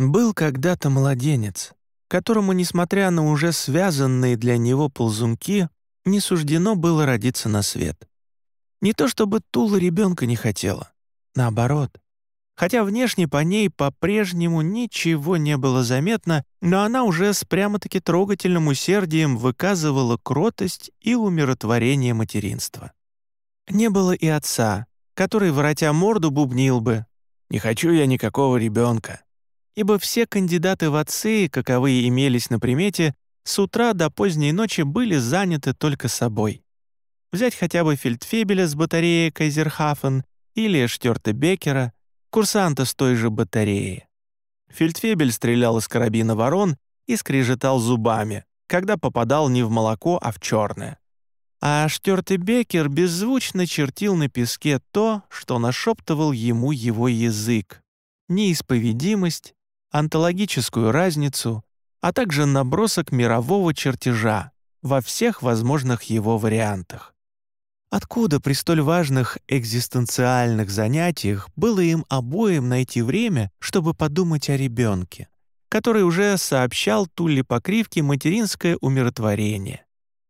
Был когда-то младенец, которому, несмотря на уже связанные для него ползунки, не суждено было родиться на свет. Не то чтобы Тула ребенка не хотела, наоборот. Хотя внешне по ней по-прежнему ничего не было заметно, но она уже с прямо-таки трогательным усердием выказывала кротость и умиротворение материнства. Не было и отца, который, воротя морду, бубнил бы «Не хочу я никакого ребенка», ибо все кандидаты в отцы, каковые имелись на примете, с утра до поздней ночи были заняты только собой. Взять хотя бы фельдфебеля с батареи Кайзерхафен или Штёрте-Беккера, курсанта с той же батареи. Фельдфебель стрелял из карабина ворон и скрежетал зубами, когда попадал не в молоко, а в черное. А Штёрте-Беккер беззвучно чертил на песке то, что нашептывал ему его язык. Неисповедимость, онтологическую разницу, а также набросок мирового чертежа во всех возможных его вариантах. Откуда при столь важных экзистенциальных занятиях было им обоим найти время, чтобы подумать о ребенке, который уже сообщал Туле Покривке материнское умиротворение,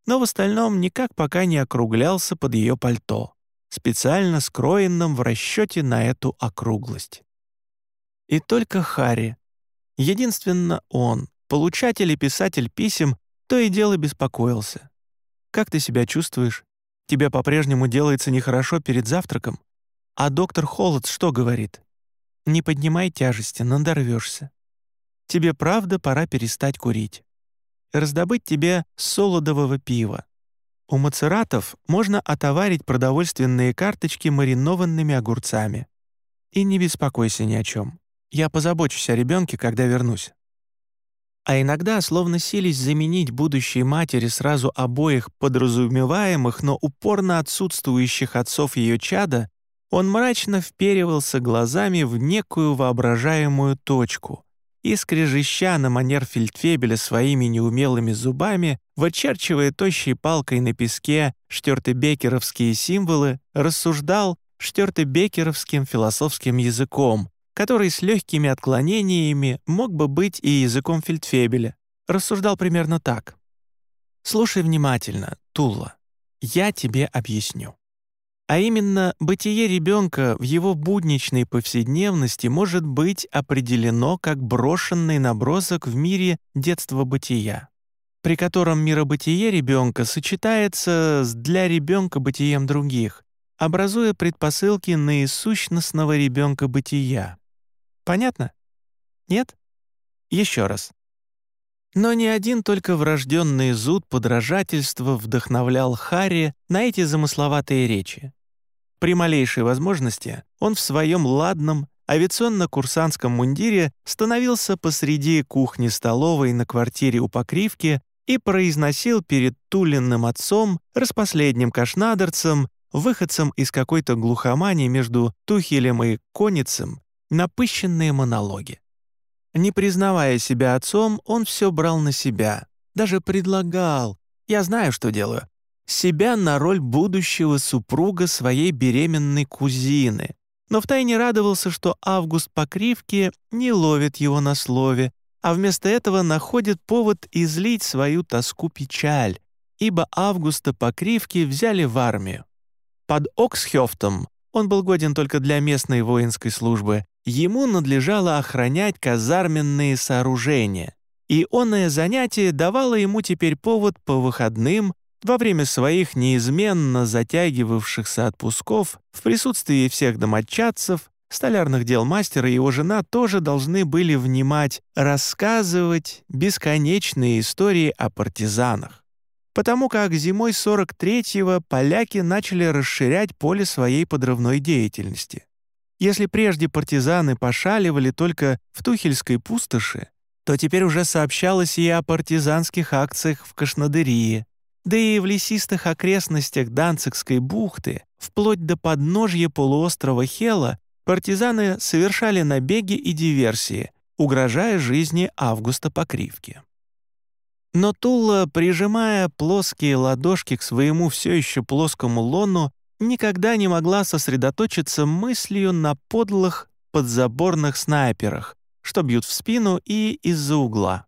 но в остальном никак пока не округлялся под ее пальто, специально скроенным в расчете на эту округлость. И только Харри, единственно он, получатель и писатель писем, то и дело беспокоился. «Как ты себя чувствуешь? Тебе по-прежнему делается нехорошо перед завтраком? А доктор Холод что говорит? Не поднимай тяжести, надорвешься. Тебе правда пора перестать курить. Раздобыть тебе солодового пива. У мацератов можно отоварить продовольственные карточки маринованными огурцами. И не беспокойся ни о чем. Я позабочусь о ребенке, когда вернусь. А иногда словно сились заменить будущей матери сразу обоих подразумеваемых, но упорно отсутствующих отцов ее чада, он мрачно вперивался глазами в некую воображаемую точку и, скрежеща на манер фельдфебеля своими неумелыми зубами, вычерчивая тощей палкой на песке штёртебекеровские символы, рассуждал штёртебекеровским философским языком, который с легкими отклонениями мог бы быть и языком фельдфебеля, рассуждал примерно так. «Слушай внимательно, Тула, я тебе объясню. А именно, бытие ребенка в его будничной повседневности может быть определено как брошенный набросок в мире детства-бытия, при котором миробытие ребенка сочетается с для ребенка бытием других, образуя предпосылки наисущностного ребенка бытия. Понятно? Нет? Еще раз. Но не один только врожденный зуд подражательства вдохновлял Харри на эти замысловатые речи. При малейшей возможности он в своем ладном авиационно-курсантском мундире становился посреди кухни-столовой на квартире у Покривки и произносил перед Тулинным отцом, распоследним кашнадерцем, выходцем из какой-то глухомани между Тухелем и Коницем, напыщенные монологи. Не признавая себя отцом, он все брал на себя, даже предлагал, я знаю, что делаю, себя на роль будущего супруга своей беременной кузины, но втайне радовался, что Август Покривки не ловит его на слове, а вместо этого находит повод излить свою тоску-печаль, ибо Августа Покривки взяли в армию. Под Оксхёфтом он был годен только для местной воинской службы, ему надлежало охранять казарменные сооружения, и онное занятие давало ему теперь повод по выходным во время своих неизменно затягивавшихся отпусков в присутствии всех домочадцев, столярных дел мастера и его жена тоже должны были внимать, рассказывать бесконечные истории о партизанах. Потому как зимой 43-го поляки начали расширять поле своей подрывной деятельности. Если прежде партизаны пошаливали только в Тухельской пустоши, то теперь уже сообщалось и о партизанских акциях в Кашнадырии, да и в лесистых окрестностях Данцигской бухты, вплоть до подножья полуострова Хела, партизаны совершали набеги и диверсии, угрожая жизни Августа Покривки. Но Тула, прижимая плоские ладошки к своему все еще плоскому лону, никогда не могла сосредоточиться мыслью на подлых подзаборных снайперах, что бьют в спину и из-за угла.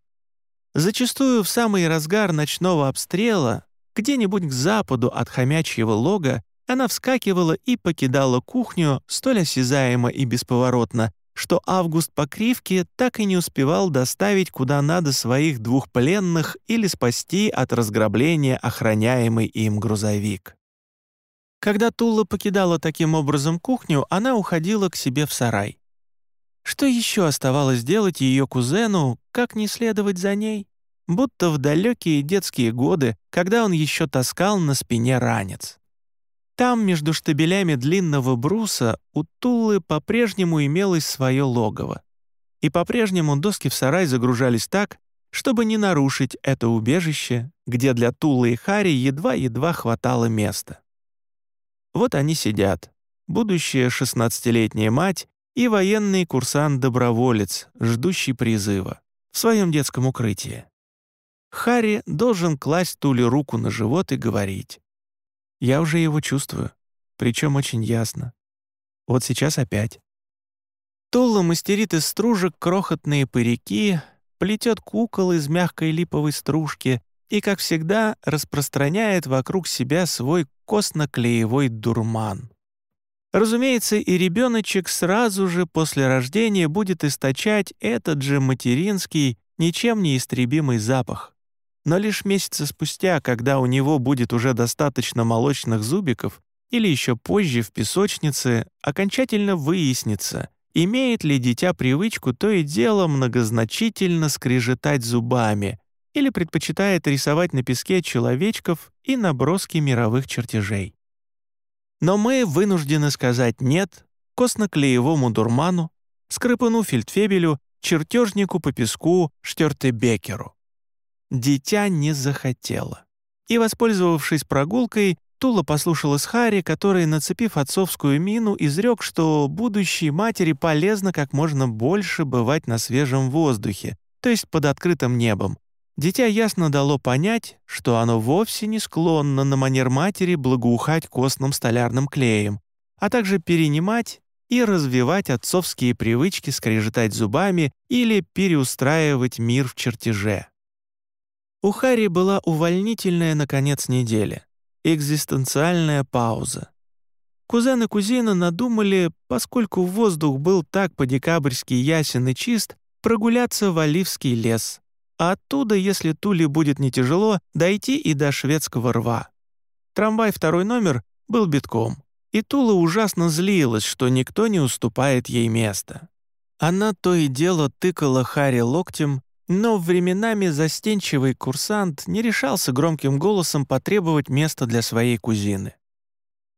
Зачастую в самый разгар ночного обстрела, где-нибудь к западу от хомячьего лога, она вскакивала и покидала кухню столь осязаемо и бесповоротно, что Август по кривке так и не успевал доставить куда надо своих двух пленных или спасти от разграбления охраняемый им грузовик. Когда Тула покидала таким образом кухню, она уходила к себе в сарай. Что еще оставалось делать ее кузену, как не следовать за ней? Будто в далекие детские годы, когда он еще таскал на спине ранец. Там, между штабелями длинного бруса, у Туллы по-прежнему имелось свое логово. И по-прежнему доски в сарай загружались так, чтобы не нарушить это убежище, где для Тулы и Хари едва-едва хватало места. Вот они сидят, будущая шестнадцатилетняя мать и военный курсант-доброволец, ждущий призыва, в своем детском укрытии. Харри должен класть Туле руку на живот и говорить я уже его чувствую, причем очень ясно. Вот сейчас опять. Тула мастерит из стружек крохотные парики, плетет кукол из мягкой липовой стружки и, как всегда, распространяет вокруг себя свой костно-клеевой дурман. Разумеется, и ребеночек сразу же после рождения будет источать этот же материнский, ничем не истребимый запах. Но лишь месяца спустя, когда у него будет уже достаточно молочных зубиков, или еще позже в песочнице, окончательно выяснится, имеет ли дитя привычку то и дело многозначительно скрежетать зубами или предпочитает рисовать на песке человечков и наброски мировых чертежей. Но мы вынуждены сказать «нет» костно-клеевому дурману, скрипану фельдфебелю, чертежнику по песку Штёртебекеру. Дитя не захотело. И, воспользовавшись прогулкой, Тула послушалась Хари, который, нацепив отцовскую мину, изрек, что будущей матери полезно как можно больше бывать на свежем воздухе, то есть под открытым небом. Дитя ясно дало понять, что оно вовсе не склонно на манер матери благоухать костным столярным клеем, а также перенимать и развивать отцовские привычки скрежетать зубами или переустраивать мир в чертеже. У Харри была увольнительная на конец недели, экзистенциальная пауза. Кузен и кузина надумали, поскольку воздух был так по-декабрьски ясен и чист, прогуляться в Оливский лес, а оттуда, если Туле будет не тяжело, дойти и до шведского рва. Трамвай второй номер был битком, и Тула ужасно злилась, что никто не уступает ей место. Она то и дело тыкала Харри локтем но временами застенчивый курсант не решался громким голосом потребовать места для своей кузины.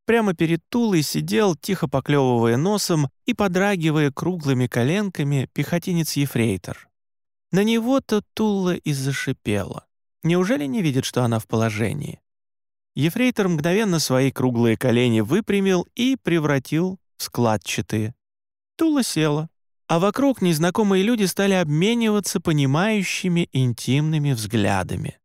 Прямо перед Тулой сидел, тихо поклевывая носом и подрагивая круглыми коленками, пехотинец-ефрейтор. На него-то Тула и зашипела. Неужели не видит, что она в положении? Ефрейтор мгновенно свои круглые колени выпрямил и превратил в складчатые. Тула села, а вокруг незнакомые люди стали обмениваться понимающими интимными взглядами.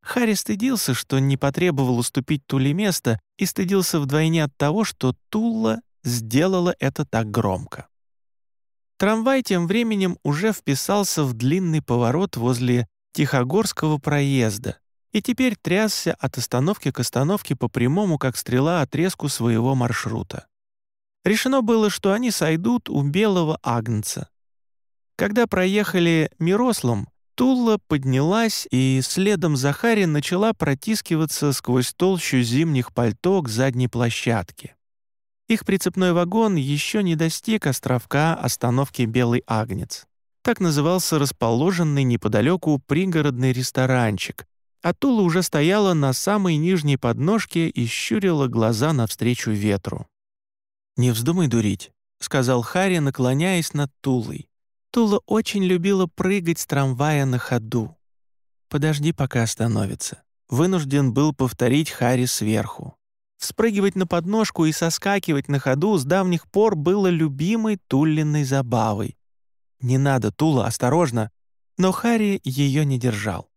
Харри стыдился, что не потребовал уступить Туле место, и стыдился вдвойне от того, что Тула сделала это так громко. Трамвай тем временем уже вписался в длинный поворот возле Тихогорского проезда и теперь трясся от остановки к остановке по прямому, как стрела, отрезку своего маршрута. Решено было, что они сойдут у белого агнца. Когда проехали Мирослом, Тула поднялась и следом за Хари начала протискиваться сквозь толщу зимних пальто к задней площадке. Их прицепной вагон еще не достиг островка остановки «Белый агнец». Так назывался расположенный неподалеку пригородный ресторанчик, а Тула уже стояла на самой нижней подножке и щурила глаза навстречу ветру. «Не вздумай дурить», — сказал Харри, наклоняясь над Тулой. Тула очень любила прыгать с трамвая на ходу. «Подожди, пока остановится». Вынужден был повторить Харри сверху. Спрыгивать на подножку и соскакивать на ходу с давних пор было любимой Туллиной забавой. «Не надо, Тула, осторожно!» Но Харри ее не держал.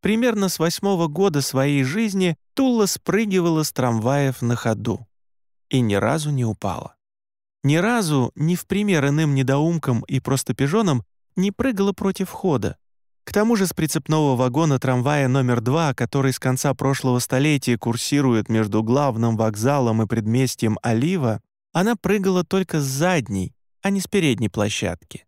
Примерно с восьмого года своей жизни Тула спрыгивала с трамваев на ходу и ни разу не упала. Ни разу, ни в пример иным недоумкам и просто пижонам, не прыгала против хода. К тому же с прицепного вагона трамвая номер два, который с конца прошлого столетия курсирует между главным вокзалом и предместьем Олива, она прыгала только с задней, а не с передней площадки.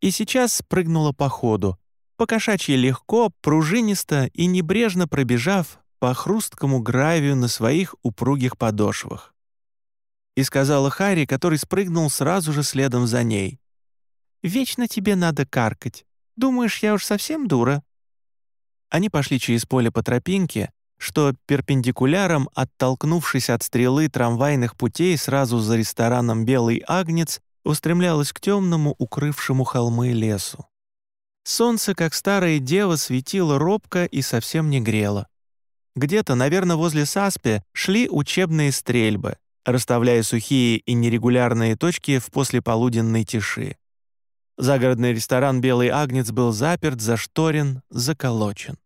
И сейчас прыгнула по ходу, покошачьи легко, пружинисто и небрежно пробежав по хрусткому гравию на своих упругих подошвах. И сказала Харри, который спрыгнул сразу же следом за ней. «Вечно тебе надо каркать. Думаешь, я уж совсем дура?» Они пошли через поле по тропинке, что перпендикуляром, оттолкнувшись от стрелы трамвайных путей сразу за рестораном «Белый агнец», устремлялась к темному, укрывшему холмы лесу. Солнце, как старая дева, светило робко и совсем не грело. Где-то, наверное, возле Саспи шли учебные стрельбы, расставляя сухие и нерегулярные точки в послеполуденной тиши. Загородный ресторан «Белый агнец» был заперт, зашторен, заколочен.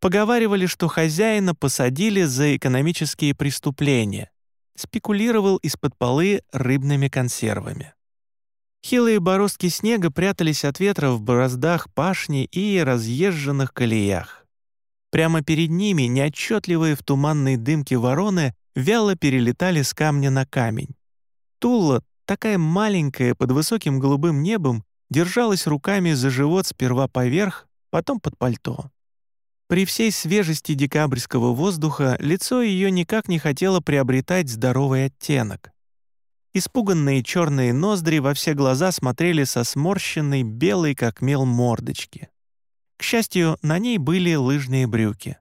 Поговаривали, что хозяина посадили за экономические преступления. Спекулировал из-под полы рыбными консервами. Хилые бороздки снега прятались от ветра в бороздах пашни и разъезженных колеях. Прямо перед ними, неотчетливые в туманной дымке вороны, вяло перелетали с камня на камень. Тула, такая маленькая, под высоким голубым небом, держалась руками за живот сперва поверх, потом под пальто. При всей свежести декабрьского воздуха лицо ее никак не хотело приобретать здоровый оттенок. Испуганные черные ноздри во все глаза смотрели со сморщенной, белой как мел мордочки. К счастью, на ней были лыжные брюки.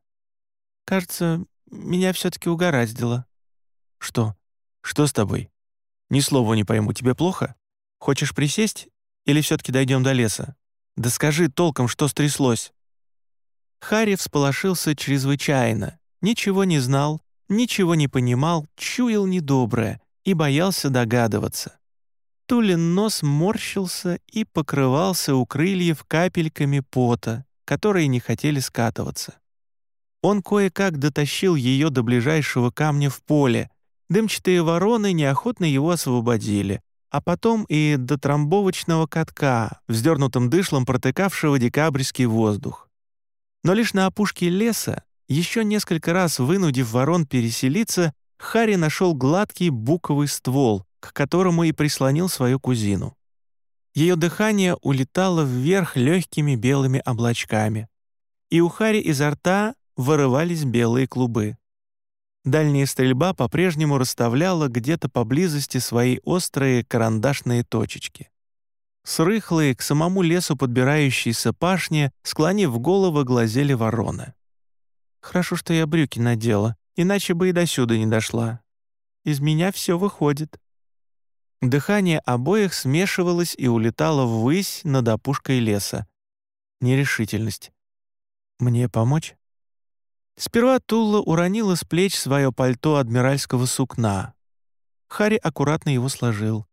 «Кажется, меня все-таки угораздило». «Что? Что с тобой? Ни слова не пойму, тебе плохо? Хочешь присесть? Или все-таки дойдем до леса? Да скажи толком, что стряслось». Харри всполошился чрезвычайно, ничего не знал, ничего не понимал, чуял недоброе и боялся догадываться. Тулин нос морщился и покрывался у крыльев капельками пота, которые не хотели скатываться. Он кое-как дотащил ее до ближайшего камня в поле. Дымчатые вороны неохотно его освободили, а потом и до трамбовочного катка, вздернутым дышлом протыкавшего декабрьский воздух. Но лишь на опушке леса, еще несколько раз вынудив ворон переселиться, Харри нашел гладкий буковый ствол, к которому и прислонил свою кузину. Ее дыхание улетало вверх легкими белыми облачками, и у Хари изо рта вырывались белые клубы. Дальняя стрельба по-прежнему расставляла где-то поблизости свои острые карандашные точечки. С рыхлой, к самому лесу подбирающейся пашни, склонив голову, глазели вороны. «Хорошо, что я брюки надела, иначе бы и до сюда не дошла. Из меня все выходит». Дыхание обоих смешивалось и улетало ввысь над опушкой леса. Нерешительность. «Мне помочь?» Сперва Тула уронила с плеч свое пальто адмиральского сукна. Хари аккуратно его сложил.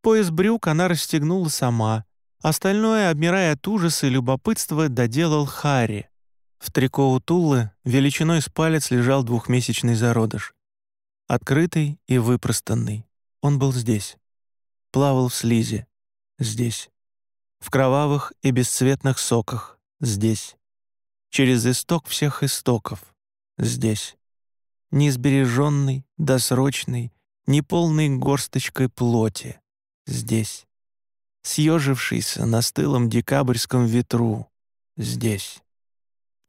Пояс брюк она расстегнула сама. Остальное, обмирая от ужаса и любопытства, доделал Хари. В трико у Тулы величиной с палец лежал двухмесячный зародыш. Открытый и выпростанный. Он был здесь. Плавал в слизи. Здесь. В кровавых и бесцветных соках. Здесь. Через исток всех истоков. Здесь. Неизбереженный, досрочный, неполной горсточкой плоти здесь. Съежившийся на стылом декабрьском ветру здесь.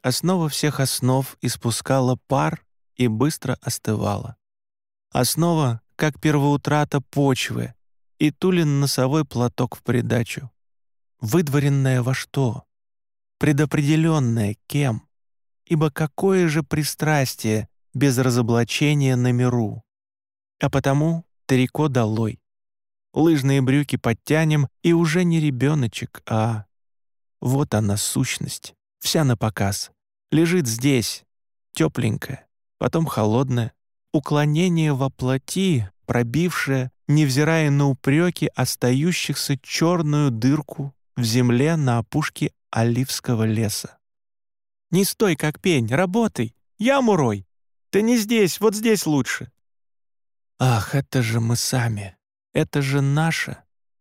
Основа всех основ испускала пар и быстро остывала. Основа, как первоутрата почвы, и Тулин носовой платок в придачу. Выдворенная во что? Предопределенная кем? Ибо какое же пристрастие без разоблачения на миру? А потому трико долой лыжные брюки подтянем, и уже не ребеночек, а... Вот она, сущность, вся на показ. Лежит здесь, тепленькая, потом холодная, уклонение во плоти, пробившее, невзирая на упреки, остающихся черную дырку в земле на опушке оливского леса. «Не стой, как пень, работай! Яму рой! Ты не здесь, вот здесь лучше!» «Ах, это же мы сами!» Это же наше.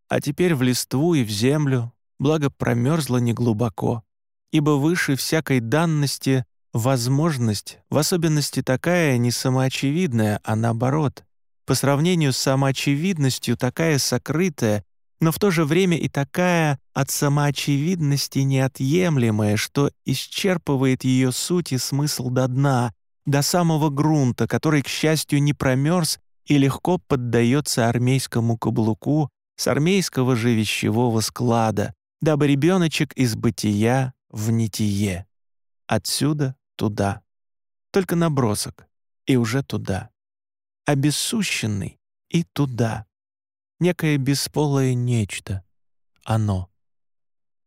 А теперь в листву и в землю, благо промерзло неглубоко, ибо выше всякой данности возможность, в особенности такая не самоочевидная, а наоборот, по сравнению с самоочевидностью такая сокрытая, но в то же время и такая от самоочевидности неотъемлемая, что исчерпывает ее суть и смысл до дна, до самого грунта, который, к счастью, не промерз и легко поддается армейскому каблуку с армейского же вещевого склада, дабы ребеночек из бытия в нитие. Отсюда туда. Только набросок, и уже туда. Обессущенный и туда. Некое бесполое нечто. Оно.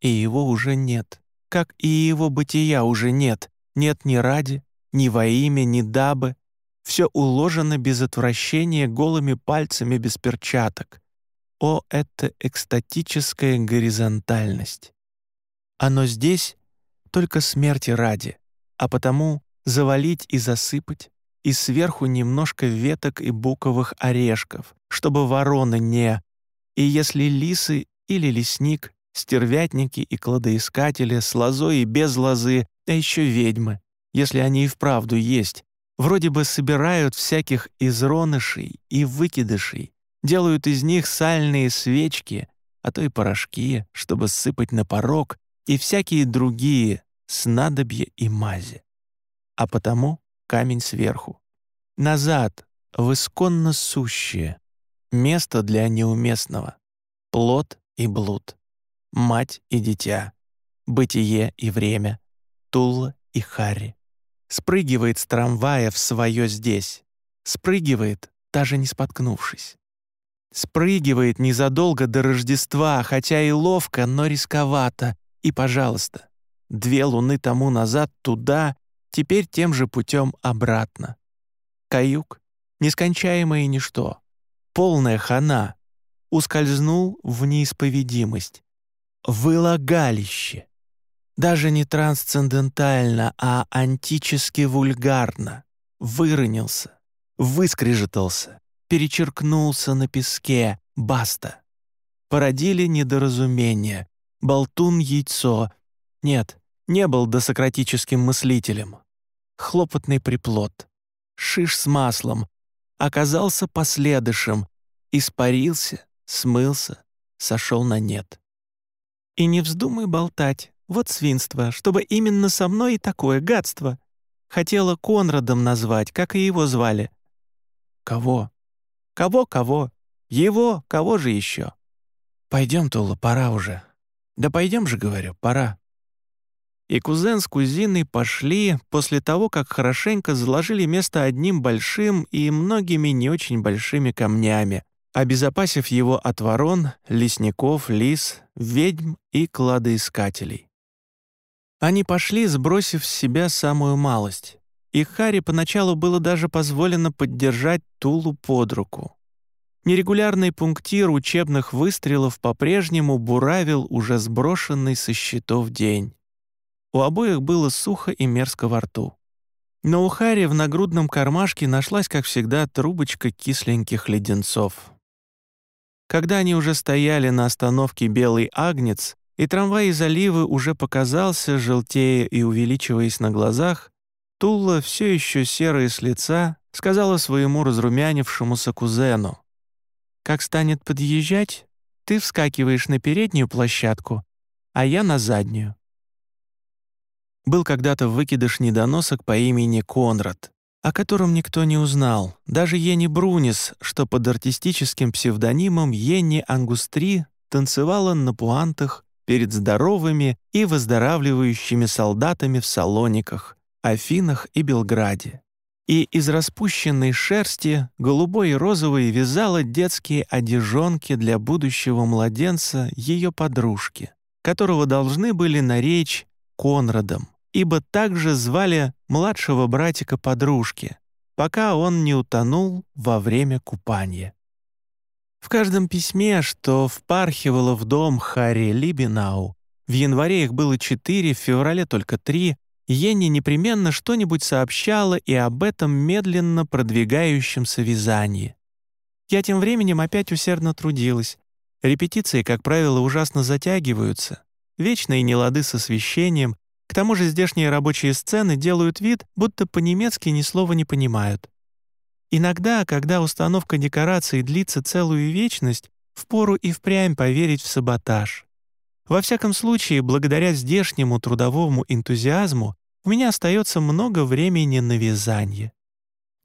И его уже нет. Как и его бытия уже нет. Нет ни ради, ни во имя, ни дабы. Все уложено без отвращения голыми пальцами без перчаток. О, это экстатическая горизонтальность! Оно здесь только смерти ради, а потому завалить и засыпать, и сверху немножко веток и буковых орешков, чтобы вороны не... И если лисы или лесник, стервятники и кладоискатели с лозой и без лозы, а еще ведьмы, если они и вправду есть, вроде бы собирают всяких изронышей и выкидышей, делают из них сальные свечки, а то и порошки, чтобы сыпать на порог, и всякие другие снадобья и мази. А потому камень сверху. Назад, в исконно сущее. Место для неуместного. Плод и блуд. Мать и дитя. Бытие и время. Тула и Харри. Спрыгивает с трамвая в свое здесь. Спрыгивает, даже не споткнувшись. Спрыгивает незадолго до Рождества, хотя и ловко, но рисковато. И, пожалуйста, две луны тому назад туда, теперь тем же путем обратно. Каюк, нескончаемое ничто, полная хана, ускользнул в неисповедимость. Вылагалище. Даже не трансцендентально, а антически вульгарно. Выронился, выскрежетался, перечеркнулся на песке, баста. Породили недоразумение, болтун яйцо. Нет, не был досократическим мыслителем. Хлопотный приплод. Шиш с маслом. Оказался последышем. Испарился, смылся, сошел на нет. И не вздумай болтать. Вот свинство, чтобы именно со мной и такое гадство. Хотела Конрадом назвать, как и его звали. Кого? Кого-кого? Его, кого же еще? Пойдем, Тула, пора уже. Да пойдем же, говорю, пора. И кузен с кузиной пошли после того, как хорошенько заложили место одним большим и многими не очень большими камнями, обезопасив его от ворон, лесников, лис, ведьм и кладоискателей. Они пошли, сбросив с себя самую малость, и Харри поначалу было даже позволено поддержать Тулу под руку. Нерегулярный пунктир учебных выстрелов по-прежнему буравил уже сброшенный со счетов день. У обоих было сухо и мерзко во рту. Но у Харри в нагрудном кармашке нашлась, как всегда, трубочка кисленьких леденцов. Когда они уже стояли на остановке «Белый Агнец», и трамвай из Оливы уже показался, желтея и увеличиваясь на глазах, Тула, все еще серая с лица, сказала своему разрумянившемуся кузену. Как станет подъезжать, ты вскакиваешь на переднюю площадку, а я на заднюю. Был когда-то выкидыш недоносок по имени Конрад, о котором никто не узнал, даже Ени Брунис, что под артистическим псевдонимом Ени Ангустри танцевала на пуантах перед здоровыми и выздоравливающими солдатами в Салониках, Афинах и Белграде. И из распущенной шерсти голубой и розовой вязала детские одежонки для будущего младенца ее подружки, которого должны были наречь Конрадом, ибо также звали младшего братика подружки, пока он не утонул во время купания. В каждом письме, что впархивало в дом Харри Либинау, в январе их было четыре, в феврале только три, Йенни непременно что-нибудь сообщала и об этом медленно продвигающемся вязании. Я тем временем опять усердно трудилась. Репетиции, как правило, ужасно затягиваются. Вечные нелады с освещением. К тому же здешние рабочие сцены делают вид, будто по-немецки ни слова не понимают. Иногда, когда установка декораций длится целую вечность, впору и впрямь поверить в саботаж. Во всяком случае, благодаря здешнему трудовому энтузиазму у меня остается много времени на вязание.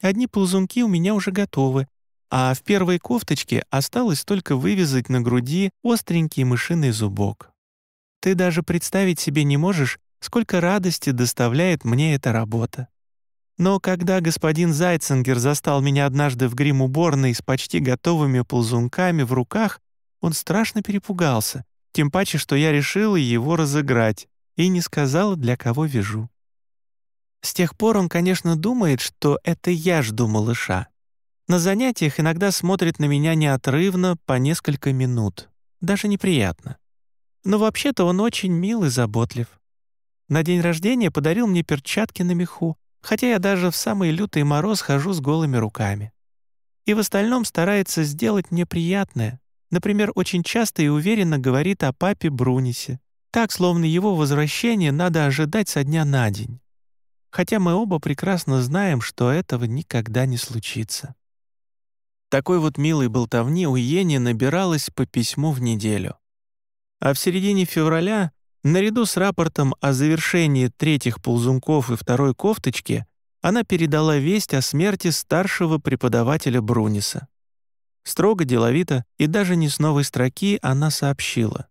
Одни ползунки у меня уже готовы, а в первой кофточке осталось только вывязать на груди остренький мышиный зубок. Ты даже представить себе не можешь, сколько радости доставляет мне эта работа. Но когда господин Зайцингер застал меня однажды в грим-уборной с почти готовыми ползунками в руках, он страшно перепугался, тем паче, что я решила его разыграть и не сказала, для кого вяжу. С тех пор он, конечно, думает, что это я жду малыша. На занятиях иногда смотрит на меня неотрывно по несколько минут. Даже неприятно. Но вообще-то он очень мил и заботлив. На день рождения подарил мне перчатки на меху, хотя я даже в самый лютый мороз хожу с голыми руками. И в остальном старается сделать мне приятное. Например, очень часто и уверенно говорит о папе Брунисе, так, словно его возвращение надо ожидать со дня на день. Хотя мы оба прекрасно знаем, что этого никогда не случится. Такой вот милой болтовни у Ени набиралось по письму в неделю. А в середине февраля Наряду с рапортом о завершении третьих ползунков и второй кофточки она передала весть о смерти старшего преподавателя Бруниса. Строго, деловито и даже не с новой строки она сообщила.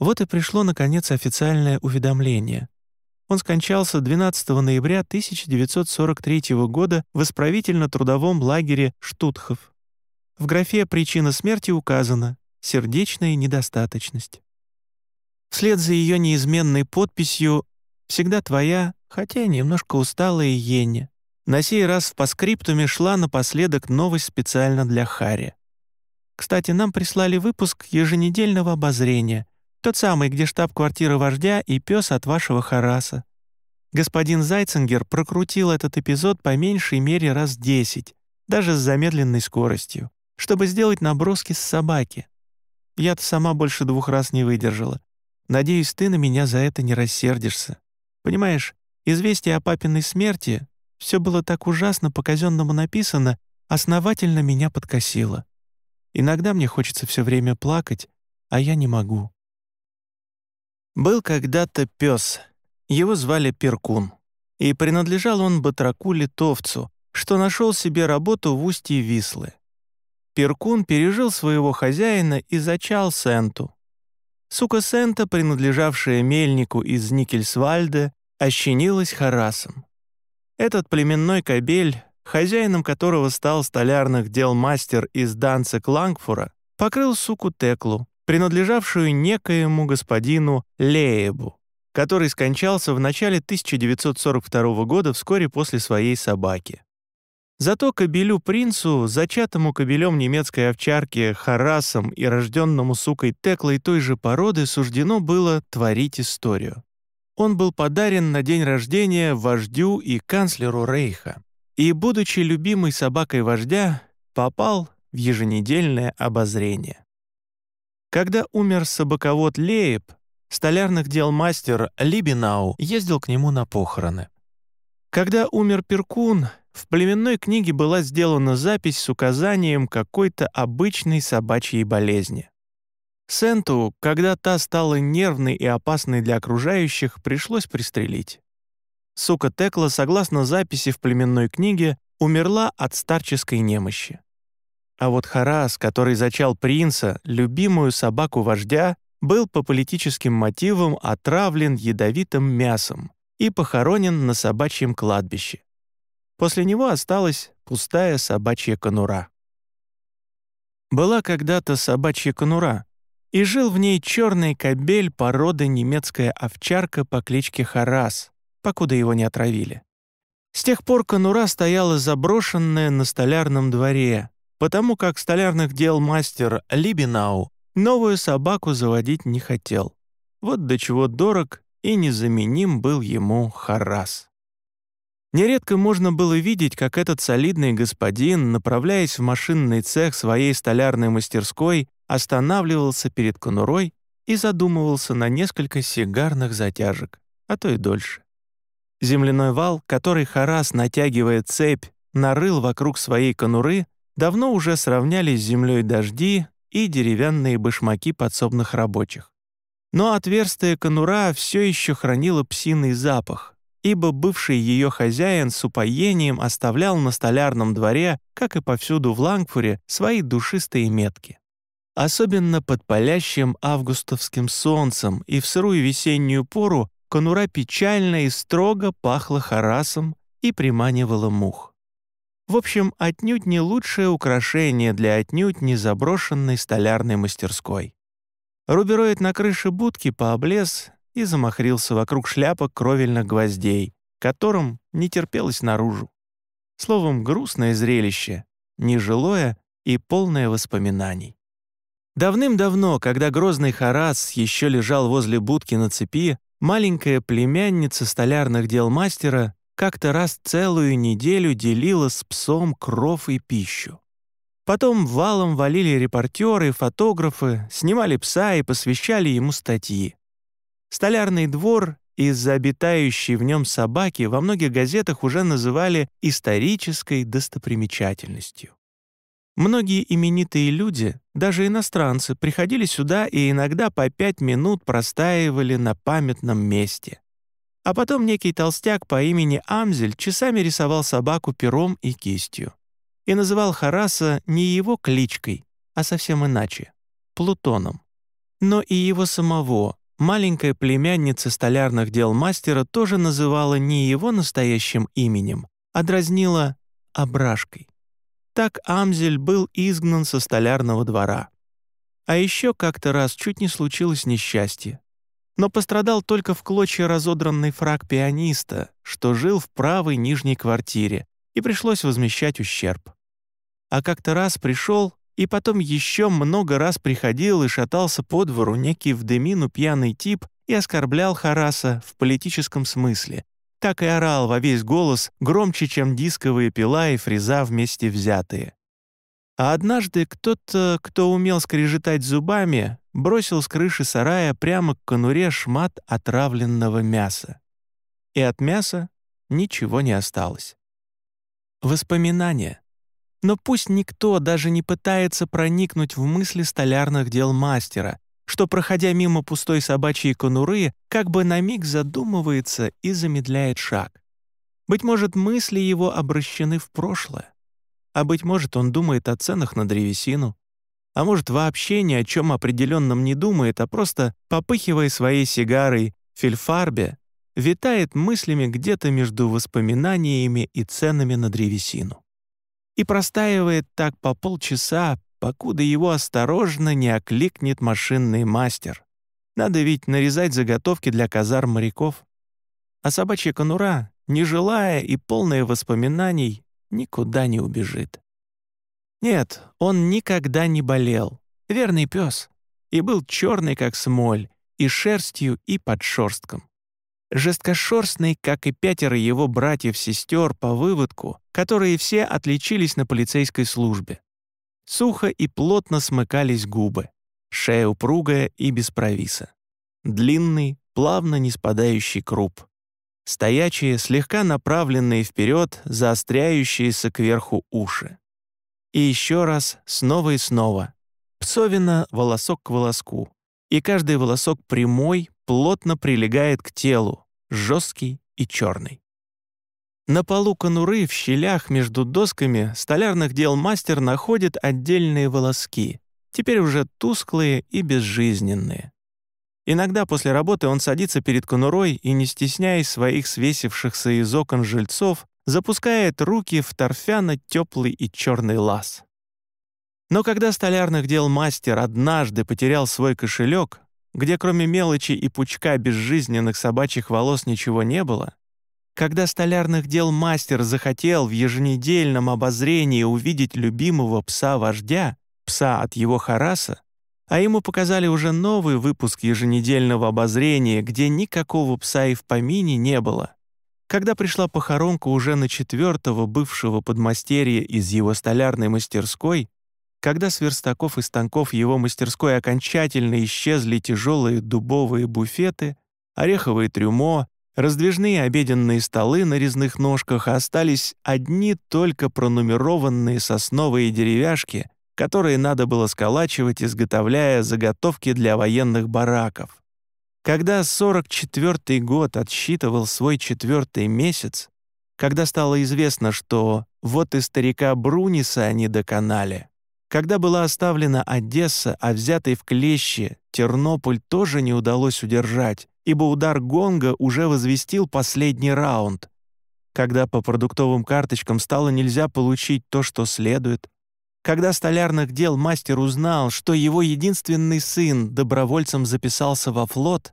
Вот и пришло, наконец, официальное уведомление. Он скончался 12 ноября 1943 года в исправительно-трудовом лагере Штутхов. В графе «Причина смерти» указана «сердечная недостаточность». Вслед за ее неизменной подписью «Всегда твоя, хотя немножко усталая Йенни». На сей раз в паскриптуме шла напоследок новость специально для Харри. Кстати, нам прислали выпуск еженедельного обозрения, тот самый, где штаб-квартира вождя и пес от вашего Хараса. Господин Зайцингер прокрутил этот эпизод по меньшей мере раз десять, даже с замедленной скоростью, чтобы сделать наброски с собаки. Я-то сама больше двух раз не выдержала. Надеюсь, ты на меня за это не рассердишься. Понимаешь, известие о папиной смерти, все было так ужасно по-казенному написано, основательно меня подкосило. Иногда мне хочется все время плакать, а я не могу. Был когда-то пес. Его звали Перкун. И принадлежал он батраку-литовцу, что нашел себе работу в устье Вислы. Перкун пережил своего хозяина и зачал Сенту, Сука Сента, принадлежавшая мельнику из Никельсвальда, ощенилась Харасом. Этот племенной кобель, хозяином которого стал столярных дел мастер из Данцик Лангфура, покрыл суку Теклу, принадлежавшую некоему господину Леебу, который скончался в начале 1942 года вскоре после своей собаки. Зато кобелю-принцу, зачатому кобелем немецкой овчарки Харасом и рожденному сукой Теклой той же породы, суждено было творить историю. Он был подарен на день рождения вождю и канцлеру Рейха, и, будучи любимой собакой вождя, попал в еженедельное обозрение. Когда умер собаковод Лееп, столярных дел мастер Либинау ездил к нему на похороны. Когда умер Перкун, в племенной книге была сделана запись с указанием какой-то обычной собачьей болезни. Сенту, когда та стала нервной и опасной для окружающих, пришлось пристрелить. Сука Текла, согласно записи в племенной книге, умерла от старческой немощи. А вот Харас, который зачал принца, любимую собаку вождя, был по политическим мотивам отравлен ядовитым мясом и похоронен на собачьем кладбище. После него осталась пустая собачья конура. Была когда-то собачья конура, и жил в ней черный кобель породы немецкая овчарка по кличке Харас, покуда его не отравили. С тех пор конура стояла заброшенная на столярном дворе, потому как столярных дел мастер Либинау новую собаку заводить не хотел. Вот до чего дорог и незаменим был ему Харас. Нередко можно было видеть, как этот солидный господин, направляясь в машинный цех своей столярной мастерской, останавливался перед конурой и задумывался на несколько сигарных затяжек, а то и дольше. Земляной вал, который Харас, натягивая цепь, нарыл вокруг своей конуры, давно уже сравнялись с землей дожди и деревянные башмаки подсобных рабочих. Но отверстие конура все еще хранило псиный запах, ибо бывший ее хозяин с упоением оставлял на столярном дворе, как и повсюду в Лангфуре, свои душистые метки. Особенно под палящим августовским солнцем и в сырую весеннюю пору конура печально и строго пахла харасом и приманивала мух. В общем, отнюдь не лучшее украшение для отнюдь не заброшенной столярной мастерской. Рубероид на крыше будки пооблез и замахрился вокруг шляпок кровельных гвоздей, которым не терпелось наружу. Словом, грустное зрелище, нежилое и полное воспоминаний. Давным-давно, когда грозный Харас еще лежал возле будки на цепи, маленькая племянница столярных дел мастера как-то раз целую неделю делила с псом кров и пищу. Потом валом валили репортеры, фотографы, снимали пса и посвящали ему статьи. Столярный двор из-за обитающей в нем собаки во многих газетах уже называли исторической достопримечательностью. Многие именитые люди, даже иностранцы, приходили сюда и иногда по пять минут простаивали на памятном месте. А потом некий толстяк по имени Амзель часами рисовал собаку пером и кистью. И называл Хараса не его кличкой, а совсем иначе — Плутоном. Но и его самого, маленькая племянница столярных дел мастера, тоже называла не его настоящим именем, а дразнила Абрашкой. Так Амзель был изгнан со столярного двора. А еще как-то раз чуть не случилось несчастье но пострадал только в клочья разодранный фраг пианиста, что жил в правой нижней квартире, и пришлось возмещать ущерб. А как-то раз пришел, и потом еще много раз приходил и шатался по двору некий в дымину пьяный тип и оскорблял Хараса в политическом смысле. Так и орал во весь голос, громче, чем дисковые пила и фреза вместе взятые. А однажды кто-то, кто умел скрежетать зубами, бросил с крыши сарая прямо к конуре шмат отравленного мяса. И от мяса ничего не осталось. Воспоминания. Но пусть никто даже не пытается проникнуть в мысли столярных дел мастера, что, проходя мимо пустой собачьей конуры, как бы на миг задумывается и замедляет шаг. Быть может, мысли его обращены в прошлое. А быть может, он думает о ценах на древесину. А может, вообще ни о чем определенном не думает, а просто, попыхивая своей сигарой фильфарбе, витает мыслями где-то между воспоминаниями и ценами на древесину. И простаивает так по полчаса, покуда его осторожно не окликнет машинный мастер. Надо ведь нарезать заготовки для казарм моряков. А собачья конура, нежилая и полная воспоминаний, никуда не убежит. Нет, он никогда не болел. Верный пес. И был черный, как смоль, и шерстью, и под шерстком. Жесткошерстный, как и пятеро его братьев-сестер по выводку, которые все отличились на полицейской службе. Сухо и плотно смыкались губы, шея упругая и без провиса. Длинный, плавно не спадающий круп стоячие, слегка направленные вперед, заостряющиеся кверху уши. И еще раз, снова и снова. Псовина волосок к волоску. И каждый волосок прямой, плотно прилегает к телу, жесткий и черный. На полу конуры в щелях между досками столярных дел мастер находит отдельные волоски, теперь уже тусклые и безжизненные. Иногда после работы он садится перед конурой и, не стесняясь своих свесившихся из окон жильцов, запускает руки в торфяно-теплый и черный лаз. Но когда столярных дел мастер однажды потерял свой кошелек, где кроме мелочи и пучка безжизненных собачьих волос ничего не было, когда столярных дел мастер захотел в еженедельном обозрении увидеть любимого пса-вождя, пса от его хараса, а ему показали уже новый выпуск еженедельного обозрения, где никакого пса и в помине не было. Когда пришла похоронка уже на четвертого бывшего подмастерья из его столярной мастерской, когда с верстаков и станков его мастерской окончательно исчезли тяжелые дубовые буфеты, ореховые трюмо, раздвижные обеденные столы на резных ножках, остались одни только пронумерованные сосновые деревяшки, которые надо было сколачивать, изготовляя заготовки для военных бараков. Когда 44-й год отсчитывал свой четвертый месяц, когда стало известно, что вот и старика Бруниса они доконали, когда была оставлена Одесса, а взятый в клещи Тернополь тоже не удалось удержать, ибо удар гонга уже возвестил последний раунд, когда по продуктовым карточкам стало нельзя получить то, что следует, когда столярных дел мастер узнал, что его единственный сын добровольцем записался во флот,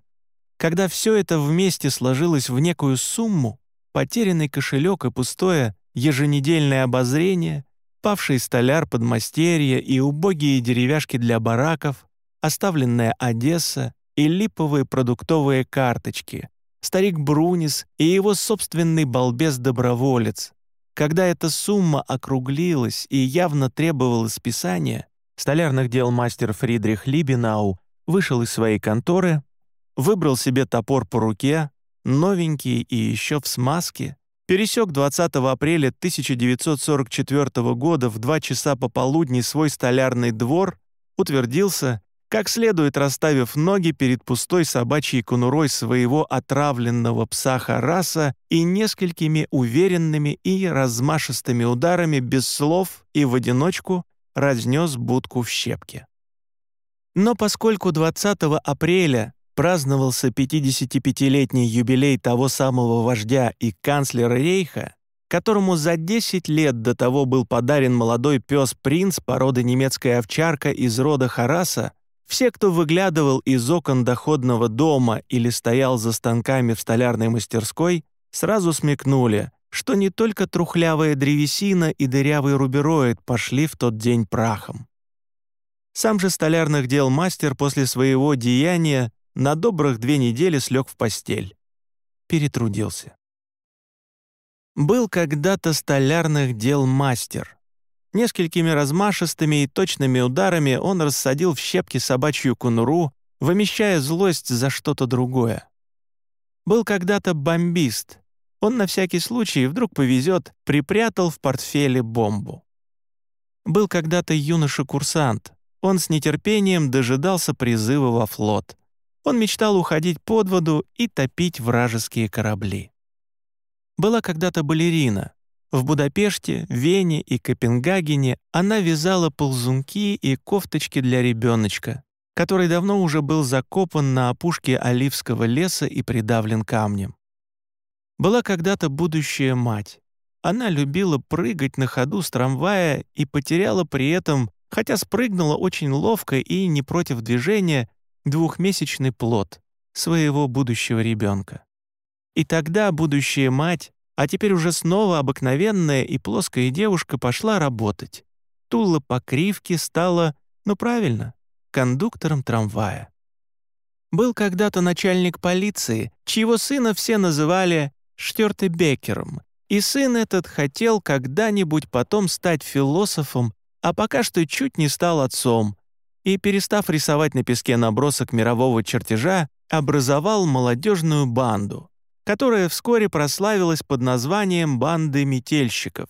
когда все это вместе сложилось в некую сумму, потерянный кошелек и пустое еженедельное обозрение, павший столяр подмастерья и убогие деревяшки для бараков, оставленная Одесса и липовые продуктовые карточки, старик Брунис и его собственный балбес-доброволец, когда эта сумма округлилась и явно требовала списания, столярных дел мастер Фридрих Либенау вышел из своей конторы, выбрал себе топор по руке, новенький и еще в смазке, пересек 20 апреля 1944 года в 2 часа пополудни свой столярный двор, утвердился как следует расставив ноги перед пустой собачьей конурой своего отравленного пса Хараса и несколькими уверенными и размашистыми ударами без слов и в одиночку разнес будку в щепки. Но поскольку 20 апреля праздновался 55-летний юбилей того самого вождя и канцлера Рейха, которому за 10 лет до того был подарен молодой пес-принц породы немецкая овчарка из рода Хараса, все, кто выглядывал из окон доходного дома или стоял за станками в столярной мастерской, сразу смекнули, что не только трухлявая древесина и дырявый рубероид пошли в тот день прахом. Сам же столярных дел мастер после своего деяния на добрых две недели слег в постель. Перетрудился. Был когда-то столярных дел мастер. Несколькими размашистыми и точными ударами он рассадил в щепки собачью кунуру, вымещая злость за что-то другое. Был когда-то бомбист. Он на всякий случай, вдруг повезет, припрятал в портфеле бомбу. Был когда-то юноша-курсант. Он с нетерпением дожидался призыва во флот. Он мечтал уходить под воду и топить вражеские корабли. Была когда-то балерина. В Будапеште, Вене и Копенгагене она вязала ползунки и кофточки для ребеночка, который давно уже был закопан на опушке оливского леса и придавлен камнем. Была когда-то будущая мать. Она любила прыгать на ходу с трамвая и потеряла при этом, хотя спрыгнула очень ловко и не против движения, двухмесячный плод своего будущего ребенка. И тогда будущая мать а теперь уже снова обыкновенная и плоская девушка пошла работать. Тула по кривке стала, ну правильно, кондуктором трамвая. Был когда-то начальник полиции, чьего сына все называли Штёртебекером, и сын этот хотел когда-нибудь потом стать философом, а пока что чуть не стал отцом, и, перестав рисовать на песке набросок мирового чертежа, образовал молодежную банду — которая вскоре прославилась под названием «Банды метельщиков».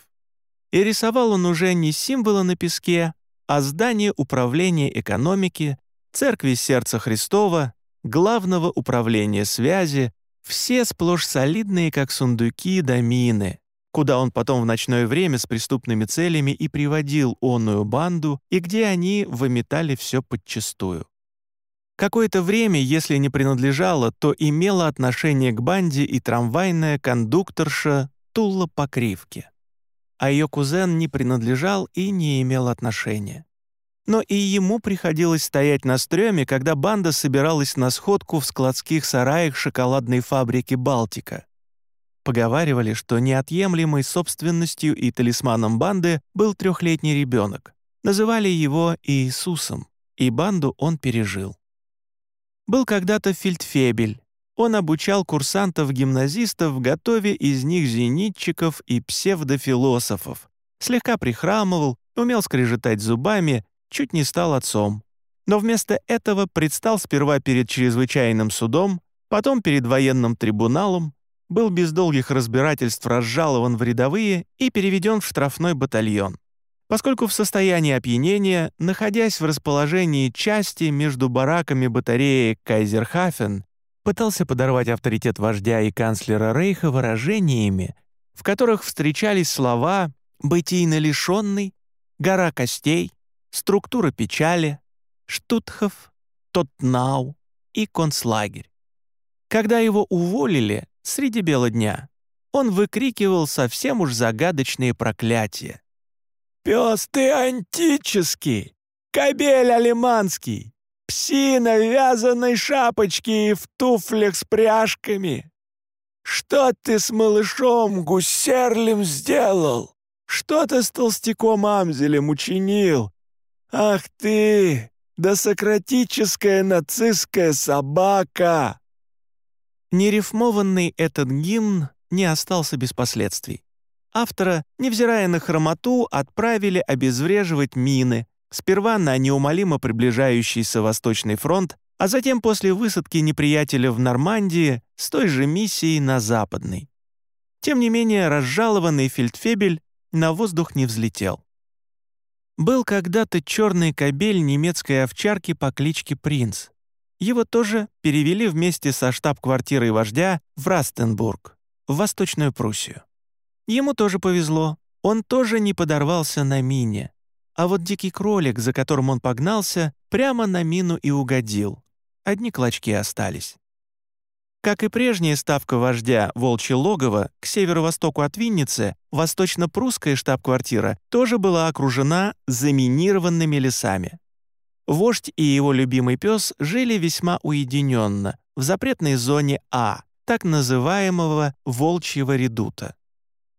И рисовал он уже не символы на песке, а здание управления экономики, церкви Сердца Христова, главного управления связи, все сплошь солидные, как сундуки домины, куда он потом в ночное время с преступными целями и приводил онную банду, и где они выметали все подчистую. Какое-то время, если не принадлежало, то имело отношение к банде и трамвайная кондукторша Тула Покривки. А ее кузен не принадлежал и не имел отношения. Но и ему приходилось стоять на стреме, когда банда собиралась на сходку в складских сараях шоколадной фабрики «Балтика». Поговаривали, что неотъемлемой собственностью и талисманом банды был трехлетний ребенок. Называли его Иисусом, и банду он пережил. Был когда-то фельдфебель. он обучал курсантов-гимназистов, готовя из них зенитчиков и псевдофилософов, слегка прихрамывал, умел скрежетать зубами, чуть не стал отцом. Но вместо этого предстал сперва перед чрезвычайным судом, потом перед военным трибуналом, был без долгих разбирательств разжалован в рядовые и переведен в штрафной батальон. Поскольку в состоянии опьянения, находясь в расположении части между бараками батареи Кайзерхафен, пытался подорвать авторитет вождя и канцлера Рейха выражениями, в которых встречались слова «бытийно лишенный», «гора костей», «структура печали», «штутхов», «тотнау» и «концлагерь». Когда его уволили среди бела дня, он выкрикивал совсем уж загадочные проклятия. «Пес ты антический! Кобель алиманский! Псина в вязаной шапочке и в туфлях с пряжками! Что ты с малышом гусерлем сделал? Что ты с толстяком Амзелем учинил? Ах ты, досократическая нацистская собака!» Нерифмованный этот гимн не остался без последствий. Автора, невзирая на хромоту, отправили обезвреживать мины, сперва на неумолимо приближающийся Восточный фронт, а затем после высадки неприятеля в Нормандии с той же миссией на Западный. Тем не менее, разжалованный фельдфебель на воздух не взлетел. Был когда-то черный кобель немецкой овчарки по кличке Принц. Его тоже перевели вместе со штаб-квартирой вождя в Растенбург, в Восточную Пруссию. Ему тоже повезло, он тоже не подорвался на мине. А вот дикий кролик, за которым он погнался, прямо на мину и угодил. Одни клочки остались. Как и прежняя ставка вождя Волчье логово к северо-востоку от Винницы, восточно-прусская штаб-квартира тоже была окружена заминированными лесами. Вождь и его любимый пес жили весьма уединенно, в запретной зоне А, так называемого «волчьего редута».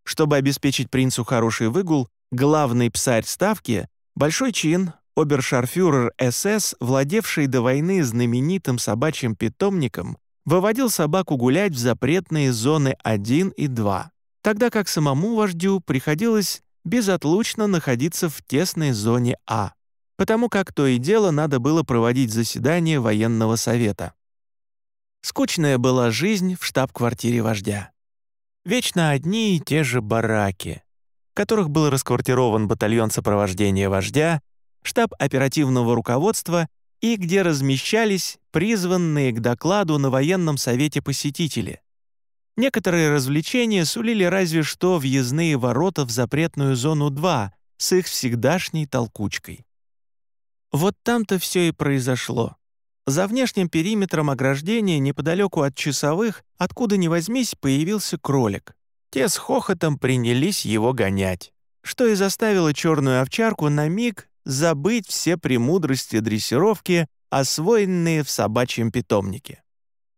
Чтобы обеспечить принцу хороший выгул, главный псарь ставки, большой чин, обершарфюрер СС, владевший до войны знаменитым собачьим питомником, выводил собаку гулять в запретные зоны 1 и 2, тогда как самому вождю приходилось безотлучно находиться в тесной зоне А, потому как то и дело надо было проводить заседание военного совета. Скучная была жизнь в штаб-квартире вождя. Вечно одни и те же бараки, в которых был расквартирован батальон сопровождения вождя, штаб оперативного руководства и где размещались призванные к докладу на военном совете посетители. Некоторые развлечения сулили разве что въездные ворота в запретную зону 2 с их всегдашней толкучкой. Вот там-то все и произошло. За внешним периметром ограждения, неподалеку от часовых, откуда ни возьмись, появился кролик. Те с хохотом принялись его гонять, что и заставило черную овчарку на миг забыть все премудрости дрессировки, освоенные в собачьем питомнике.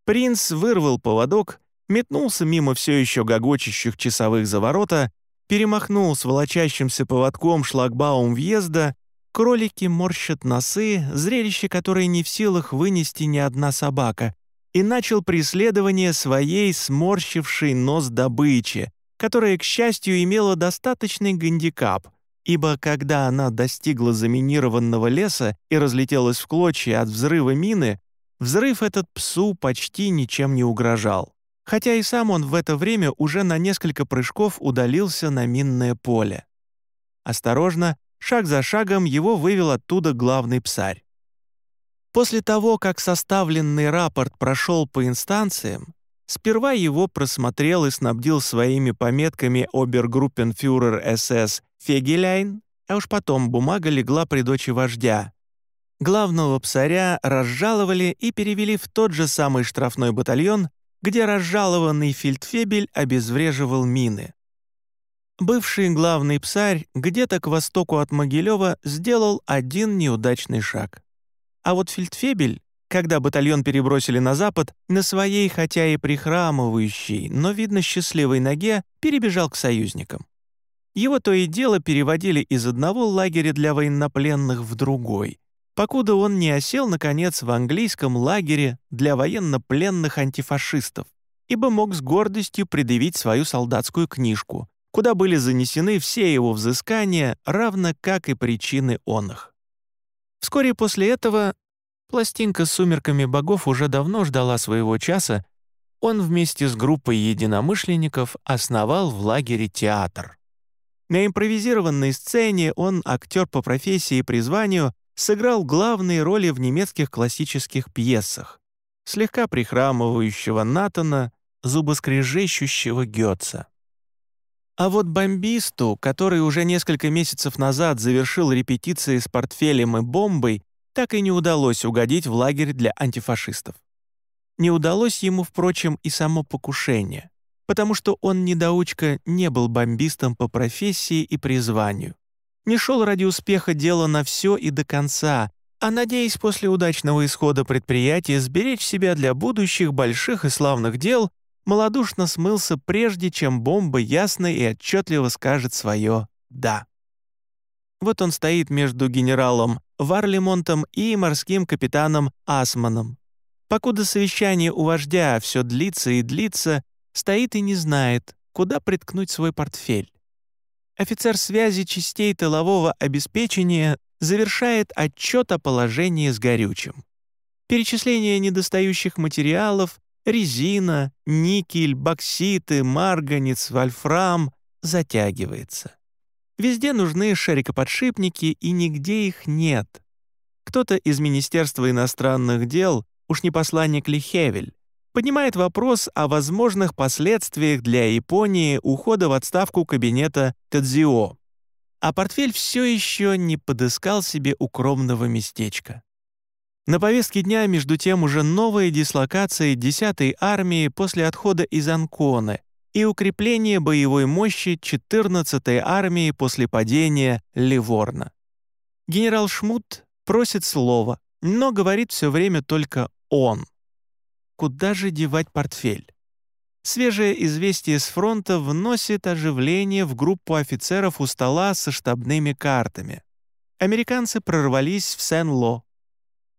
Принц вырвал поводок, метнулся мимо все еще гогочущих часовых за ворота, перемахнул с волочащимся поводком шлагбаум въезда Кролики морщат носы, зрелище, которое не в силах вынести ни одна собака, и начал преследование своей сморщившей нос добычи, которая, к счастью, имела достаточный гандикап, ибо когда она достигла заминированного леса и разлетелась в клочья от взрыва мины, взрыв этот псу почти ничем не угрожал, хотя и сам он в это время уже на несколько прыжков удалился на минное поле. Осторожно, Шаг за шагом его вывел оттуда главный псарь. После того, как составленный рапорт прошел по инстанциям, сперва его просмотрел и снабдил своими пометками обергруппенфюрер СС Фегеляйн, а уж потом бумага легла при дочи вождя. Главного псаря разжаловали и перевели в тот же самый штрафной батальон, где разжалованный фельдфебель обезвреживал мины. Бывший главный псарь где-то к востоку от Могилева сделал один неудачный шаг. А вот фельдфебель, когда батальон перебросили на запад, на своей, хотя и прихрамывающей, но, видно, счастливой ноге, перебежал к союзникам. Его то и дело переводили из одного лагеря для военнопленных в другой, покуда он не осел, наконец, в английском лагере для военнопленных антифашистов, ибо мог с гордостью предъявить свою солдатскую книжку, куда были занесены все его взыскания, равно как и причины он их. Вскоре после этого пластинка с «Сумерками богов» уже давно ждала своего часа, он вместе с группой единомышленников основал в лагере театр. На импровизированной сцене он, актер по профессии и призванию, сыграл главные роли в немецких классических пьесах, слегка прихрамывающего Натана, зубоскрежещущего Гёца. А вот бомбисту, который уже несколько месяцев назад завершил репетиции с портфелем и бомбой, так и не удалось угодить в лагерь для антифашистов. Не удалось ему, впрочем, и само покушение, потому что он, недоучка, не был бомбистом по профессии и призванию не шел ради успеха дела на все и до конца, а надеясь после удачного исхода предприятия сберечь себя для будущих больших и славных дел, малодушно смылся прежде, чем бомба ясно и отчетливо скажет свое «да». Вот он стоит между генералом Варлимонтом и морским капитаном Асманом. Покуда совещание у вождя все длится и длится, стоит и не знает, куда приткнуть свой портфель офицер связи частей тылового обеспечения завершает отчет о положении с горючим. Перечисление недостающих материалов, резина, никель, бокситы, марганец, вольфрам затягивается. Везде нужны шарикоподшипники, и нигде их нет. Кто-то из Министерства иностранных дел, уж не посланник Лихевель, поднимает вопрос о возможных последствиях для Японии ухода в отставку кабинета Тадзио. А портфель все еще не подыскал себе укромного местечка. На повестке дня, между тем, уже новая дислокация 10-й армии после отхода из Анконы и укрепление боевой мощи 14-й армии после падения Ливорна. Генерал Шмут просит слова, но говорит все время только «он». Куда же девать портфель? Свежее известие с фронта вносит оживление в группу офицеров у стола со штабными картами. Американцы прорвались в Сен-Ло.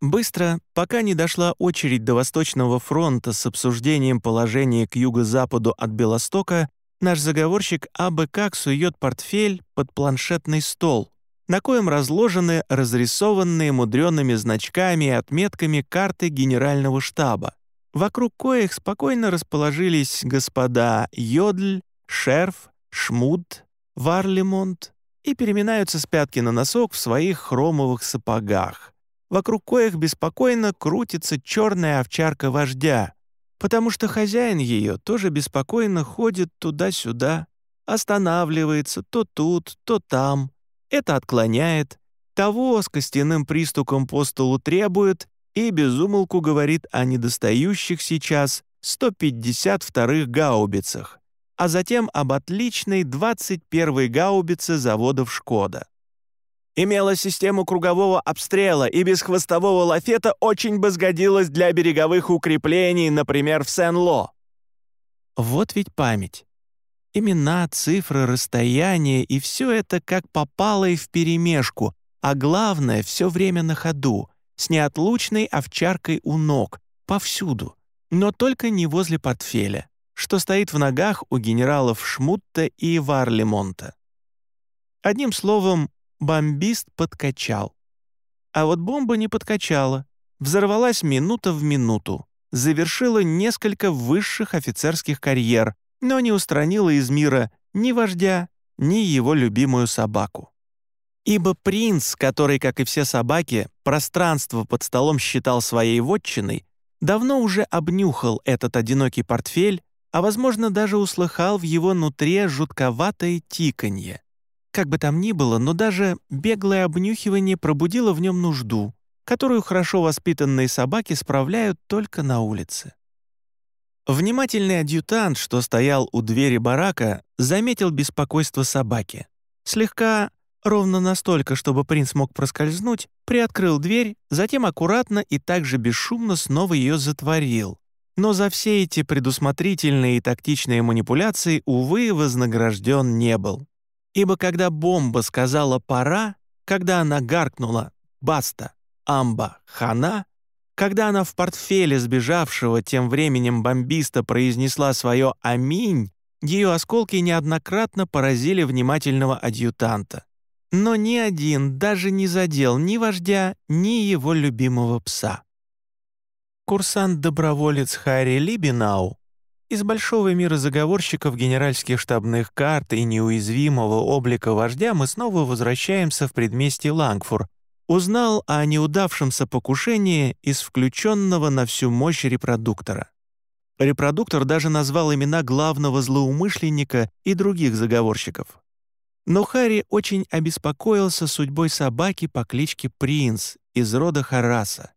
Быстро, пока не дошла очередь до Восточного фронта с обсуждением положения к юго-западу от Белостока, наш заговорщик абы как сует портфель под планшетный стол, на коем разложены разрисованные мудреными значками и отметками карты генерального штаба вокруг коих спокойно расположились господа Йодль, Шерф, Шмуд, Варлимонт и переминаются с пятки на носок в своих хромовых сапогах, вокруг коих беспокойно крутится черная овчарка вождя, потому что хозяин ее тоже беспокойно ходит туда-сюда, останавливается то тут, то там, это отклоняет, того с костяным пристуком по столу требует, и безумолку говорит о недостающих сейчас 152-х гаубицах, а затем об отличной 21-й гаубице заводов «Шкода». Имела систему кругового обстрела и без хвостового лафета очень бы сгодилась для береговых укреплений, например, в Сен-Ло. Вот ведь память. Имена, цифры, расстояние и все это как попало и вперемешку, а главное — все время на ходу — с неотлучной овчаркой у ног, повсюду, но только не возле портфеля, что стоит в ногах у генералов Шмутта и Варлемонта. Одним словом, бомбист подкачал. А вот бомба не подкачала, взорвалась минута в минуту, завершила несколько высших офицерских карьер, но не устранила из мира ни вождя, ни его любимую собаку. Ибо принц, который, как и все собаки, пространство под столом считал своей вотчиной, давно уже обнюхал этот одинокий портфель, а, возможно, даже услыхал в его нутре жутковатое тиканье. Как бы там ни было, но даже беглое обнюхивание пробудило в нем нужду, которую хорошо воспитанные собаки справляют только на улице. Внимательный адъютант, что стоял у двери барака, заметил беспокойство собаки. Слегка Ровно настолько, чтобы принц мог проскользнуть, приоткрыл дверь, затем аккуратно и также бесшумно снова ее затворил. Но за все эти предусмотрительные и тактичные манипуляции, увы, вознагражден не был. Ибо когда бомба сказала «пора», когда она гаркнула «баста», Амба хана, когда она в портфеле сбежавшего тем временем бомбиста произнесла свое «Аминь», ее осколки неоднократно поразили внимательного адъютанта. Но ни один даже не задел ни вождя, ни его любимого пса. Курсант-доброволец Харри Либинау из большого мира заговорщиков генеральских штабных карт и неуязвимого облика вождя мы снова возвращаемся в предместье Лангфур. Узнал о неудавшемся покушении из включенного на всю мощь репродуктора. Репродуктор даже назвал имена главного злоумышленника и других заговорщиков. Но Харри очень обеспокоился судьбой собаки по кличке Принц из рода Хараса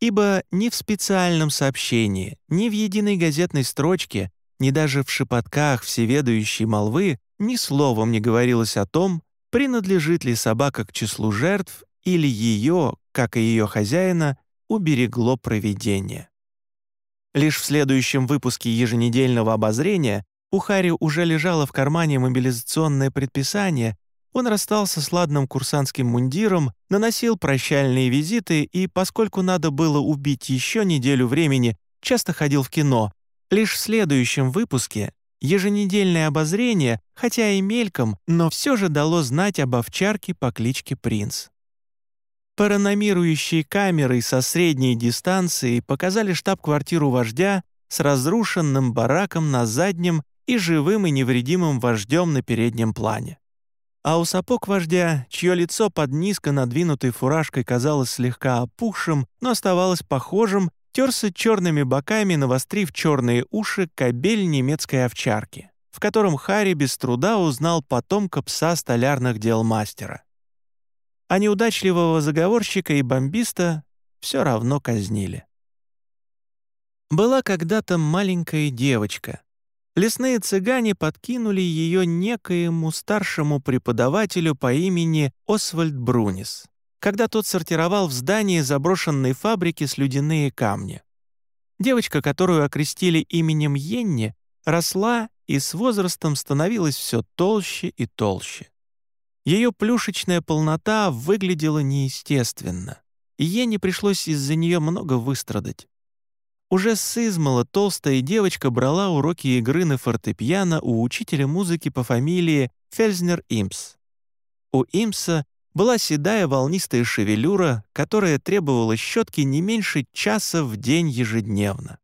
ибо ни в специальном сообщении, ни в единой газетной строчке, ни даже в шепотках всеведущей молвы ни словом не говорилось о том, принадлежит ли собака к числу жертв или ее, как и ее хозяина, уберегло провидение. Лишь в следующем выпуске еженедельного обозрения у Хари уже лежало в кармане мобилизационное предписание, он расстался с ладным курсантским мундиром, наносил прощальные визиты и, поскольку надо было убить еще неделю времени, часто ходил в кино. Лишь в следующем выпуске еженедельное обозрение, хотя и мельком, но все же дало знать об овчарке по кличке Принц. Параномирующие камеры со средней дистанции показали штаб-квартиру вождя с разрушенным бараком на заднем и живым и невредимым вождем на переднем плане а у сапог вождя, чье лицо под низко надвинутой фуражкой казалось слегка опухшим, но оставалось похожим, терся черными боками, навострив черные уши кобель немецкой овчарки, в котором Харри без труда узнал потомка пса столярных дел мастера. А неудачливого заговорщика и бомбиста все равно казнили. Была когда-то маленькая девочка, лесные цыгане подкинули ее некоему старшему преподавателю по имени Освальд Брунис, когда тот сортировал в здании заброшенной фабрики слюдяные камни. Девочка, которую окрестили именем Йенни, росла и с возрастом становилась все толще и толще. Ее плюшечная полнота выглядела неестественно, и Йенни пришлось из-за нее много выстрадать. Уже с измала толстая девочка брала уроки игры на фортепиано у учителя музыки по фамилии Фельзнер Имс. У Имса была седая волнистая шевелюра, которая требовала щетки не меньше часа в день ежедневно.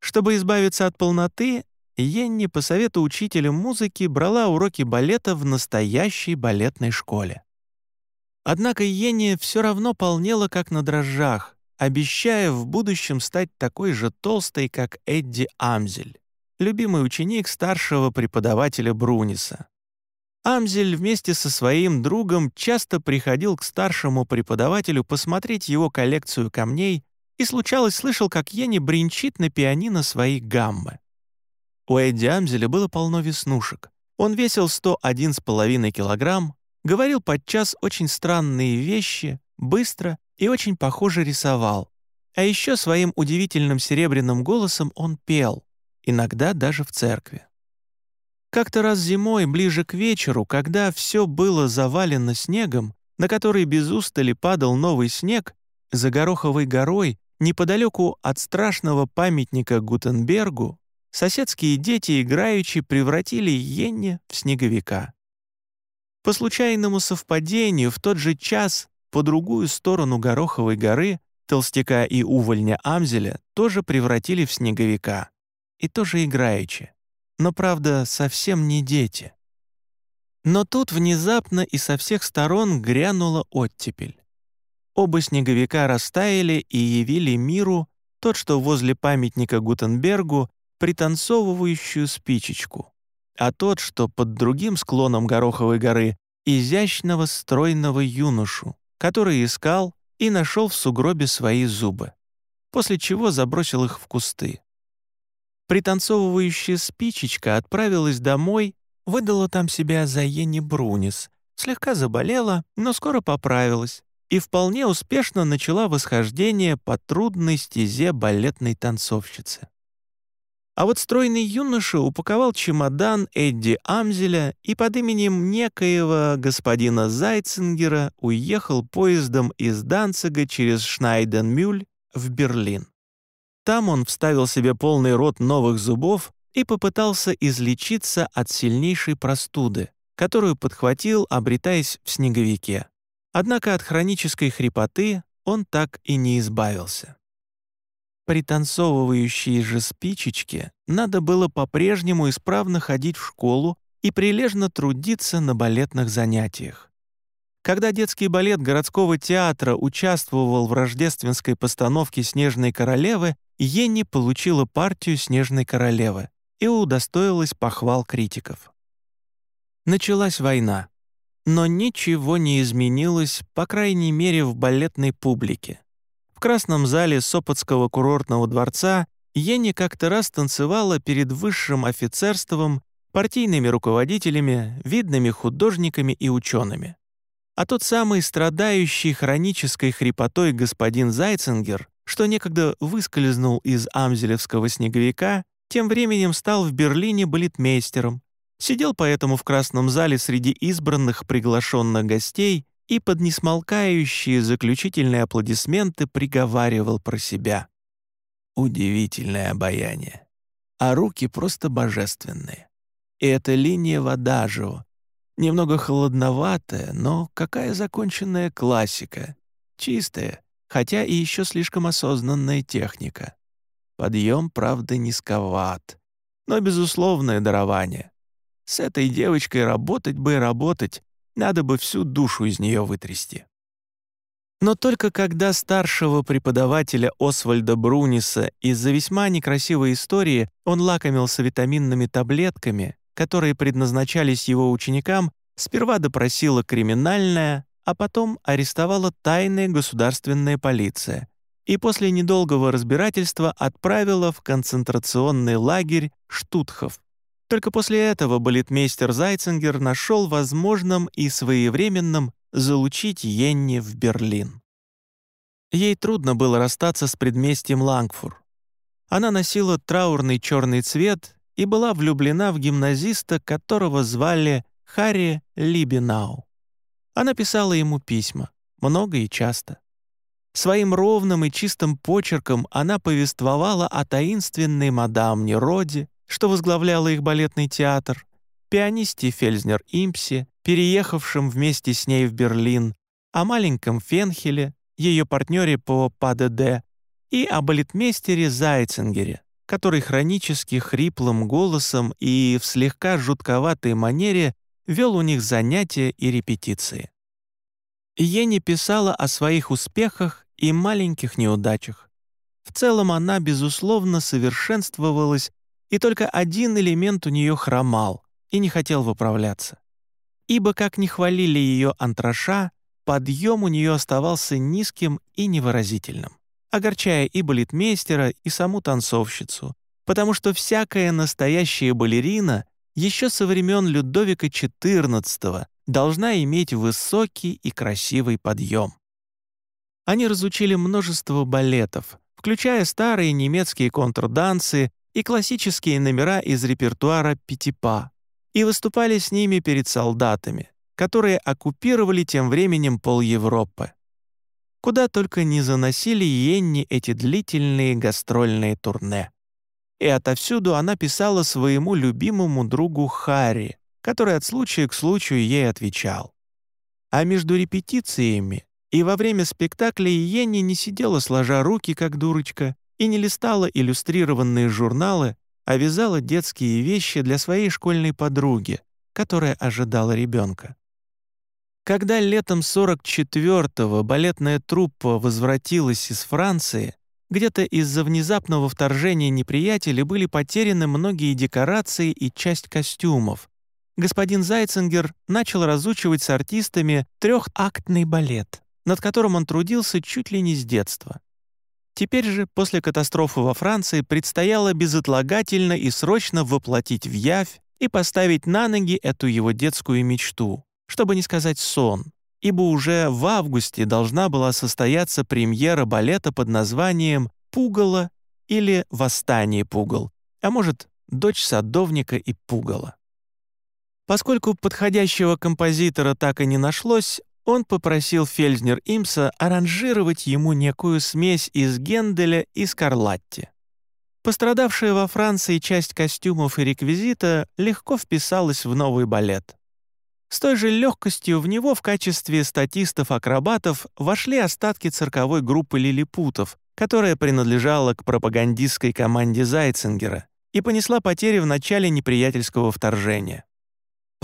Чтобы избавиться от полноты, Йенни по совету учителя музыки брала уроки балета в настоящей балетной школе. Однако Йенни все равно полнела как на дрожжах, обещая в будущем стать такой же толстой, как Эдди Амзель, любимый ученик старшего преподавателя Бруниса. Амзель вместе со своим другом часто приходил к старшему преподавателю посмотреть его коллекцию камней и, случалось, слышал, как Йенни бренчит на пианино свои гаммы. У Эдди Амзеля было полно веснушек. Он весил 101,5 килограмм, говорил подчас очень странные вещи, быстро и очень похоже рисовал. А еще своим удивительным серебряным голосом он пел, иногда даже в церкви. Как-то раз зимой, ближе к вечеру, когда все было завалено снегом, на который без устали падал новый снег, за Гороховой горой, неподалеку от страшного памятника Гутенбергу, соседские дети играючи превратили Йенни в снеговика. По случайному совпадению в тот же час по другую сторону Гороховой горы толстяка и увольня Амзеля тоже превратили в снеговика. И тоже играючи. Но, правда, совсем не дети. Но тут внезапно и со всех сторон грянула оттепель. Оба снеговика растаяли и явили миру тот, что возле памятника Гутенбергу, пританцовывающую спичечку, а тот, что под другим склоном Гороховой горы, изящного стройного юношу, который искал и нашел в сугробе свои зубы, после чего забросил их в кусты. Пританцовывающая спичечка отправилась домой, выдала там себя за Ени Брунис, слегка заболела, но скоро поправилась и вполне успешно начала восхождение по трудной стезе балетной танцовщицы. А вот стройный юноша упаковал чемодан Эдди Амзеля и под именем некоего господина Зайцингера уехал поездом из Данцига через Шнайденмюль в Берлин. Там он вставил себе полный рот новых зубов и попытался излечиться от сильнейшей простуды, которую подхватил, обретаясь в снеговике. Однако от хронической хрипоты он так и не избавился. Пританцовывающие же спичечки надо было по-прежнему исправно ходить в школу и прилежно трудиться на балетных занятиях. Когда детский балет городского театра участвовал в рождественской постановке «Снежной королевы», Йенни получила партию «Снежной королевы» и удостоилась похвал критиков. Началась война, но ничего не изменилось, по крайней мере, в балетной публике. Красном зале Сопотского курортного дворца Йенни как-то раз танцевала перед высшим офицерством, партийными руководителями, видными художниками и учеными. А тот самый страдающий хронической хрипотой господин Зайцингер, что некогда выскользнул из амзелевского снеговика, тем временем стал в Берлине балетмейстером, сидел поэтому в красном зале среди избранных приглашенных гостей и под несмолкающие заключительные аплодисменты приговаривал про себя. Удивительное обаяние. А руки просто божественные. И эта линия Вадажио. Немного холодноватая, но какая законченная классика. Чистая, хотя и еще слишком осознанная техника. Подъем, правда, низковат, но безусловное дарование. С этой девочкой работать бы и работать, надо бы всю душу из нее вытрясти. Но только когда старшего преподавателя Освальда Бруниса из-за весьма некрасивой истории он лакомился витаминными таблетками, которые предназначались его ученикам, сперва допросила криминальная, а потом арестовала тайная государственная полиция и после недолгого разбирательства отправила в концентрационный лагерь Штутхов. Только после этого балетмейстер Зайцингер нашел возможным и своевременным залучить Йенни в Берлин. Ей трудно было расстаться с предместьем Лангфур. Она носила траурный черный цвет и была влюблена в гимназиста, которого звали Харри Либинау. Она писала ему письма, много и часто. Своим ровным и чистым почерком она повествовала о таинственной мадам Нероде, что возглавляла их балетный театр, пианисте Фельзнер Импсе, переехавшем вместе с ней в Берлин, о маленьком Фенхеле, ее партнере по ПАДД, и о балетмейстере Зайцингере, который хронически хриплым голосом и в слегка жутковатой манере вел у них занятия и репетиции. Ени писала о своих успехах и маленьких неудачах. В целом она, безусловно, совершенствовалась, и только один элемент у нее хромал и не хотел выправляться. Ибо, как ни хвалили ее антраша, подъем у нее оставался низким и невыразительным, огорчая и балетмейстера, и саму танцовщицу, потому что всякая настоящая балерина еще со времен Людовика XIV должна иметь высокий и красивый подъем. Они разучили множество балетов, включая старые немецкие контрдансы и классические номера из репертуара Пятипа, и выступали с ними перед солдатами, которые оккупировали тем временем пол Европы. Куда только не заносили Йенни эти длительные гастрольные турне и отовсюду она писала своему любимому другу Харри, который от случая к случаю ей отвечал. А между репетициями и во время спектакля Йенни не сидела сложа руки, как дурочка, и не листала иллюстрированные журналы, а вязала детские вещи для своей школьной подруги, которая ожидала ребенка. Когда летом 44-го балетная труппа возвратилась из Франции, где-то из-за внезапного вторжения неприятеля были потеряны многие декорации и часть костюмов. Господин Зайцингер начал разучивать с артистами трехактный балет, над которым он трудился чуть ли не с детства. Теперь же, после катастрофы во Франции, предстояло безотлагательно и срочно воплотить в явь и поставить на ноги эту его детскую мечту, чтобы не сказать сон, ибо уже в августе должна была состояться премьера балета под названием «Пугало» или «Восстание пугал», а может, дочь садовника и пугала. Поскольку подходящего композитора так и не нашлось, он попросил Фельзнер Имса аранжировать ему некую смесь из Генделя и Скарлатти. Пострадавшая во Франции часть костюмов и реквизита легко вписалась в новый балет. С той же легкостью в него в качестве статистов-акробатов вошли остатки цирковой группы лилипутов, которая принадлежала к пропагандистской команде Зайцингера и понесла потери в начале неприятельского вторжения.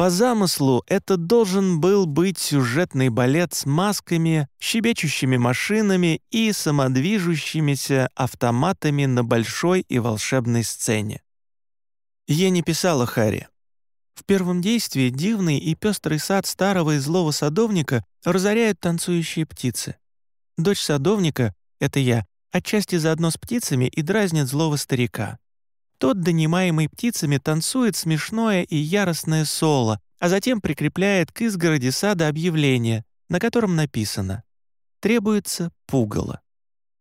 По замыслу это должен был быть сюжетный балет с масками, щебечущими машинами и самодвижущимися автоматами на большой и волшебной сцене. Я не писала Харри. В первом действии дивный и пестрый сад старого и злого садовника разоряют танцующие птицы. Дочь садовника — это я, отчасти заодно с птицами и дразнит злого старика. Тот, донимаемый птицами, танцует смешное и яростное соло, а затем прикрепляет к изгороди сада объявление, на котором написано «Требуется пугало».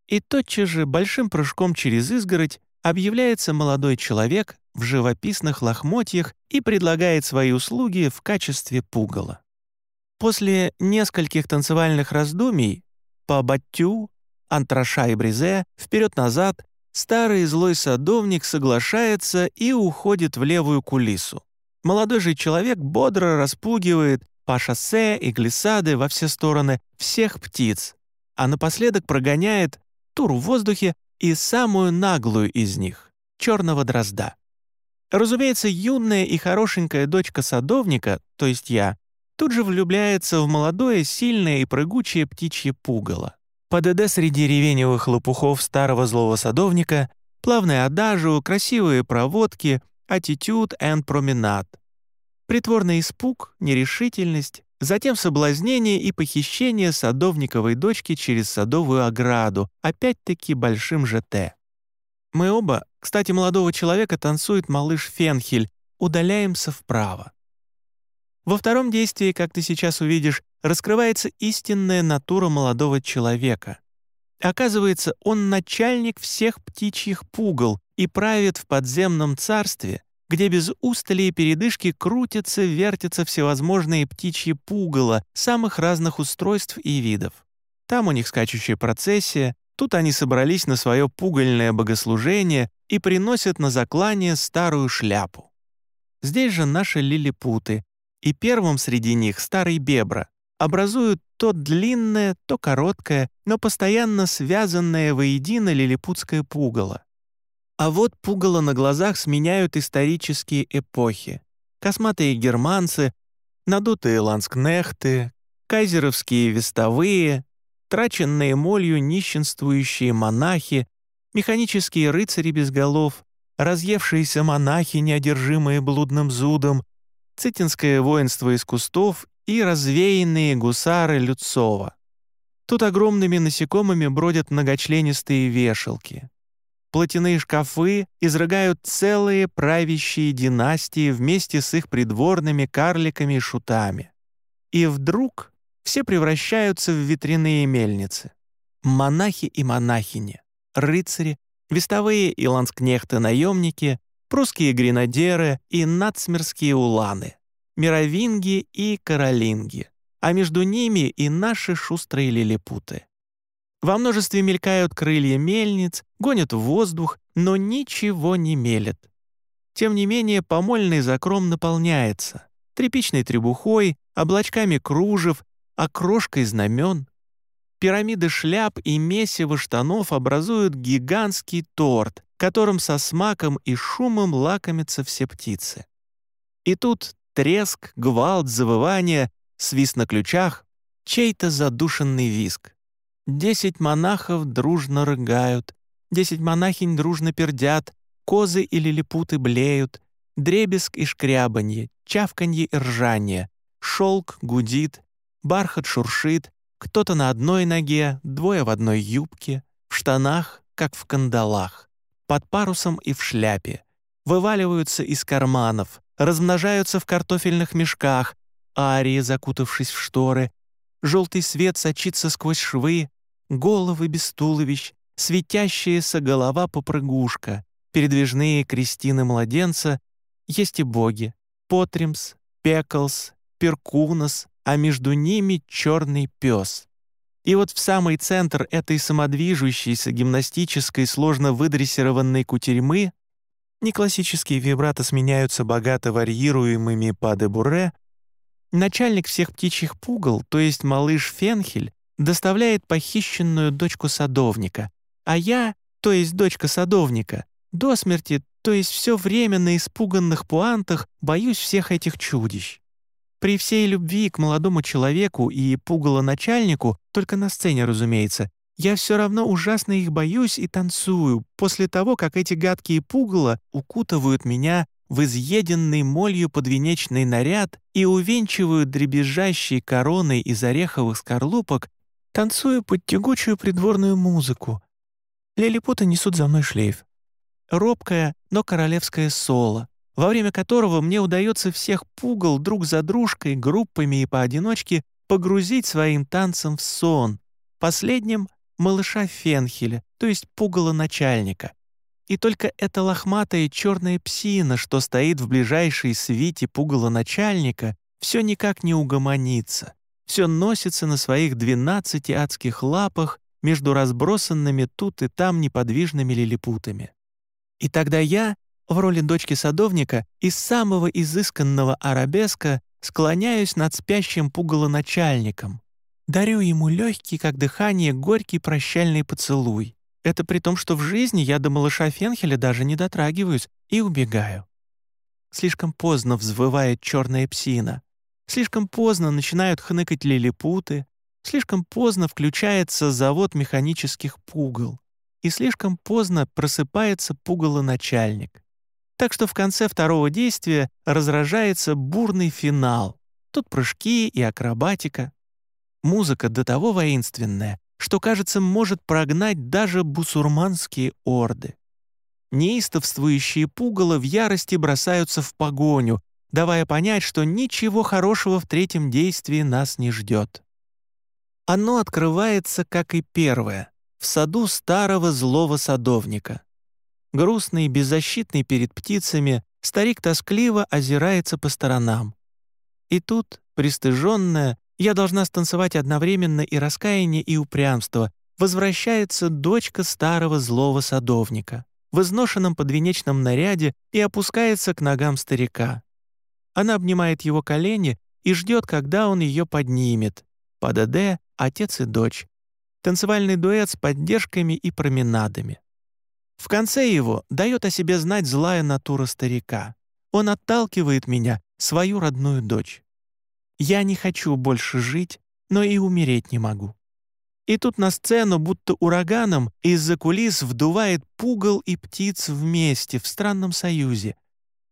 И тотчас же большим прыжком через изгородь объявляется молодой человек в живописных лохмотьях и предлагает свои услуги в качестве пугала. После нескольких танцевальных раздумий по баттю, антраша и брезе, вперед-назад, Старый злой садовник соглашается и уходит в левую кулису. Молодой же человек бодро распугивает по шоссе и глиссады во все стороны всех птиц, а напоследок прогоняет тур в воздухе и самую наглую из них — черного дрозда. Разумеется, юная и хорошенькая дочка садовника, то есть я, тут же влюбляется в молодое, сильное и прыгучее птичье пугало. ПДД среди ревеневых лопухов старого злого садовника, плавные адажу, красивые проводки, аттитюд and променад. Притворный испуг, нерешительность, затем соблазнение и похищение садовниковой дочки через садовую ограду, опять-таки большим ЖТ. Мы оба, кстати, молодого человека танцует малыш Фенхель, удаляемся вправо. Во втором действии, как ты сейчас увидишь, раскрывается истинная натура молодого человека. Оказывается, он начальник всех птичьих пугал и правит в подземном царстве, где без устали и передышки крутятся, вертятся всевозможные птичьи пугала самых разных устройств и видов. Там у них скачущая процессия, тут они собрались на свое пугальное богослужение и приносят на заклание старую шляпу. Здесь же наши лилипуты, и первым среди них старый бебра, образуют то длинное, то короткое, но постоянно связанное воедино лилипутское пугало. А вот пугало на глазах сменяют исторические эпохи. Косматые германцы, надутые ланскнехты, кайзеровские вестовые, траченные молью нищенствующие монахи, механические рыцари без голов, разъевшиеся монахи, неодержимые блудным зудом, цитинское воинство из кустов и развеянные гусары Люцова. Тут огромными насекомыми бродят многочленистые вешалки. Платяные шкафы изрыгают целые правящие династии вместе с их придворными карликами и шутами. И вдруг все превращаются в ветряные мельницы. Монахи и монахини, рыцари, вестовые и ланскнехты-наемники, прусские гренадеры и нацмерские уланы мировинги и каролинги, а между ними и наши шустрые лилипуты. Во множестве мелькают крылья мельниц, гонят в воздух, но ничего не мелет. Тем не менее, помольный закром наполняется тряпичной требухой, облачками кружев, окрошкой знамен. Пирамиды шляп и месиво штанов образуют гигантский торт, которым со смаком и шумом лакомятся все птицы. И тут Треск, гвалт, завывание, свист на ключах, чей-то задушенный виск. Десять монахов дружно рыгают, десять монахинь дружно пердят, козы или лилипуты блеют, дребезг и шкрябанье, чавканье и ржание, шелк гудит, бархат шуршит, кто-то на одной ноге, двое в одной юбке, в штанах, как в кандалах, под парусом и в шляпе, вываливаются из карманов, размножаются в картофельных мешках, арии, закутавшись в шторы, желтый свет сочится сквозь швы, головы без туловищ, светящаяся голова-попрыгушка, передвижные крестины-младенца, есть и боги — Потримс, Пеклс, Перкунос, а между ними черный пес. И вот в самый центр этой самодвижущейся гимнастической сложно выдрессированной кутерьмы неклассические вибрато сменяются богато варьируемыми па де буре, начальник всех птичьих пугал, то есть малыш Фенхель, доставляет похищенную дочку садовника, а я, то есть дочка садовника, до смерти, то есть все время на испуганных пуантах боюсь всех этих чудищ. При всей любви к молодому человеку и пугало-начальнику, только на сцене, разумеется, я все равно ужасно их боюсь и танцую после того, как эти гадкие пугало укутывают меня в изъеденный молью подвенечный наряд и увенчивают дребезжащей короной из ореховых скорлупок, танцую под тягучую придворную музыку. Лилипуты несут за мной шлейф. Робкое, но королевское соло, во время которого мне удается всех пугал друг за дружкой, группами и поодиночке погрузить своим танцем в сон, последним — малыша Фенхеля, то есть пугало начальника. И только эта лохматая черная псина, что стоит в ближайшей свите пугало начальника, все никак не угомонится, все носится на своих двенадцати адских лапах между разбросанными тут и там неподвижными лилипутами. И тогда я, в роли дочки садовника из самого изысканного арабеска склоняюсь над спящим пугалоначальником. Дарю ему легкий, как дыхание, горький прощальный поцелуй. Это при том, что в жизни я до малыша Фенхеля даже не дотрагиваюсь и убегаю. Слишком поздно взвывает черная псина. Слишком поздно начинают хныкать лилипуты. Слишком поздно включается завод механических пугал. И слишком поздно просыпается пугалоначальник. Так что в конце второго действия разражается бурный финал. Тут прыжки и акробатика. Музыка до того воинственная, что, кажется, может прогнать даже бусурманские орды. Неистовствующие пугало в ярости бросаются в погоню, давая понять, что ничего хорошего в третьем действии нас не ждет. Оно открывается, как и первое, в саду старого злого садовника. Грустный, беззащитный перед птицами, старик тоскливо озирается по сторонам. И тут, пристыженная, я должна станцевать одновременно и раскаяние, и упрямство, возвращается дочка старого злого садовника в изношенном подвенечном наряде и опускается к ногам старика. Она обнимает его колени и ждет, когда он ее поднимет. ПДД — отец и дочь. Танцевальный дуэт с поддержками и променадами. В конце его дает о себе знать злая натура старика. Он отталкивает меня, свою родную дочь. Я не хочу больше жить, но и умереть не могу. И тут на сцену, будто ураганом, из-за кулис вдувает пугал и птиц вместе в странном союзе.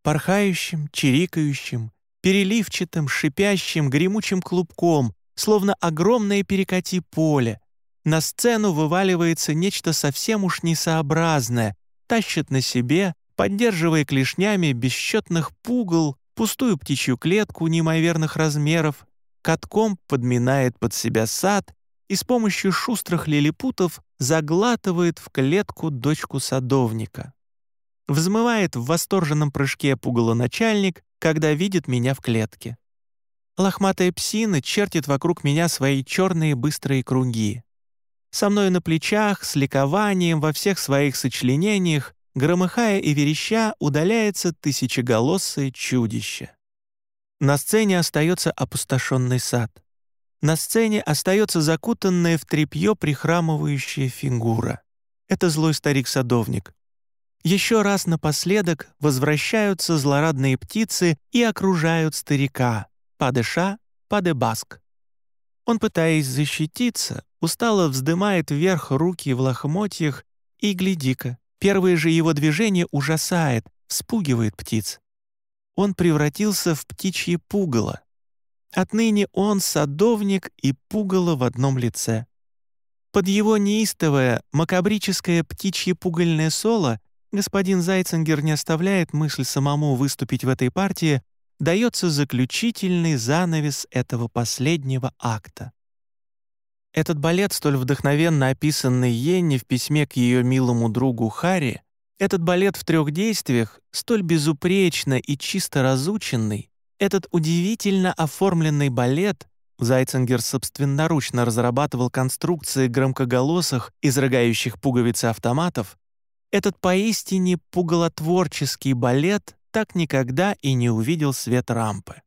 Порхающим, чирикающим, переливчатым, шипящим, гремучим клубком, словно огромное перекати поле, на сцену вываливается нечто совсем уж несообразное, тащит на себе, поддерживая клешнями бесчетных пугал, пустую птичью клетку неимоверных размеров, катком подминает под себя сад и с помощью шустрых лилипутов заглатывает в клетку дочку садовника. Взмывает в восторженном прыжке пугалоначальник, когда видит меня в клетке. Лохматая псина чертит вокруг меня свои черные быстрые круги со мной на плечах, с ликованием во всех своих сочленениях, громыхая и вереща, удаляется тысячеголосое чудище. На сцене остается опустошенный сад. На сцене остается закутанная в тряпье прихрамывающая фигура. Это злой старик-садовник. Еще раз напоследок возвращаются злорадные птицы и окружают старика, падыша, падебаск. Он, пытаясь защититься, устало вздымает вверх руки в лохмотьях, и, гляди-ка, первое же его движение ужасает, вспугивает птиц. Он превратился в птичье пугало. Отныне он садовник и пугало в одном лице. Под его неистовое, макабрическое птичье пугальное соло господин Зайцингер не оставляет мысль самому выступить в этой партии, дается заключительный занавес этого последнего акта. Этот балет, столь вдохновенно описанный Йенни в письме к ее милому другу Харри, Этот балет в трех действиях, столь безупречно и чисто разученный, этот удивительно оформленный балет Зайцингер собственноручно разрабатывал конструкции громкоголосых, изрыгающих пуговицы автоматов, этот поистине пугалотворческий балет так никогда и не увидел свет рампы.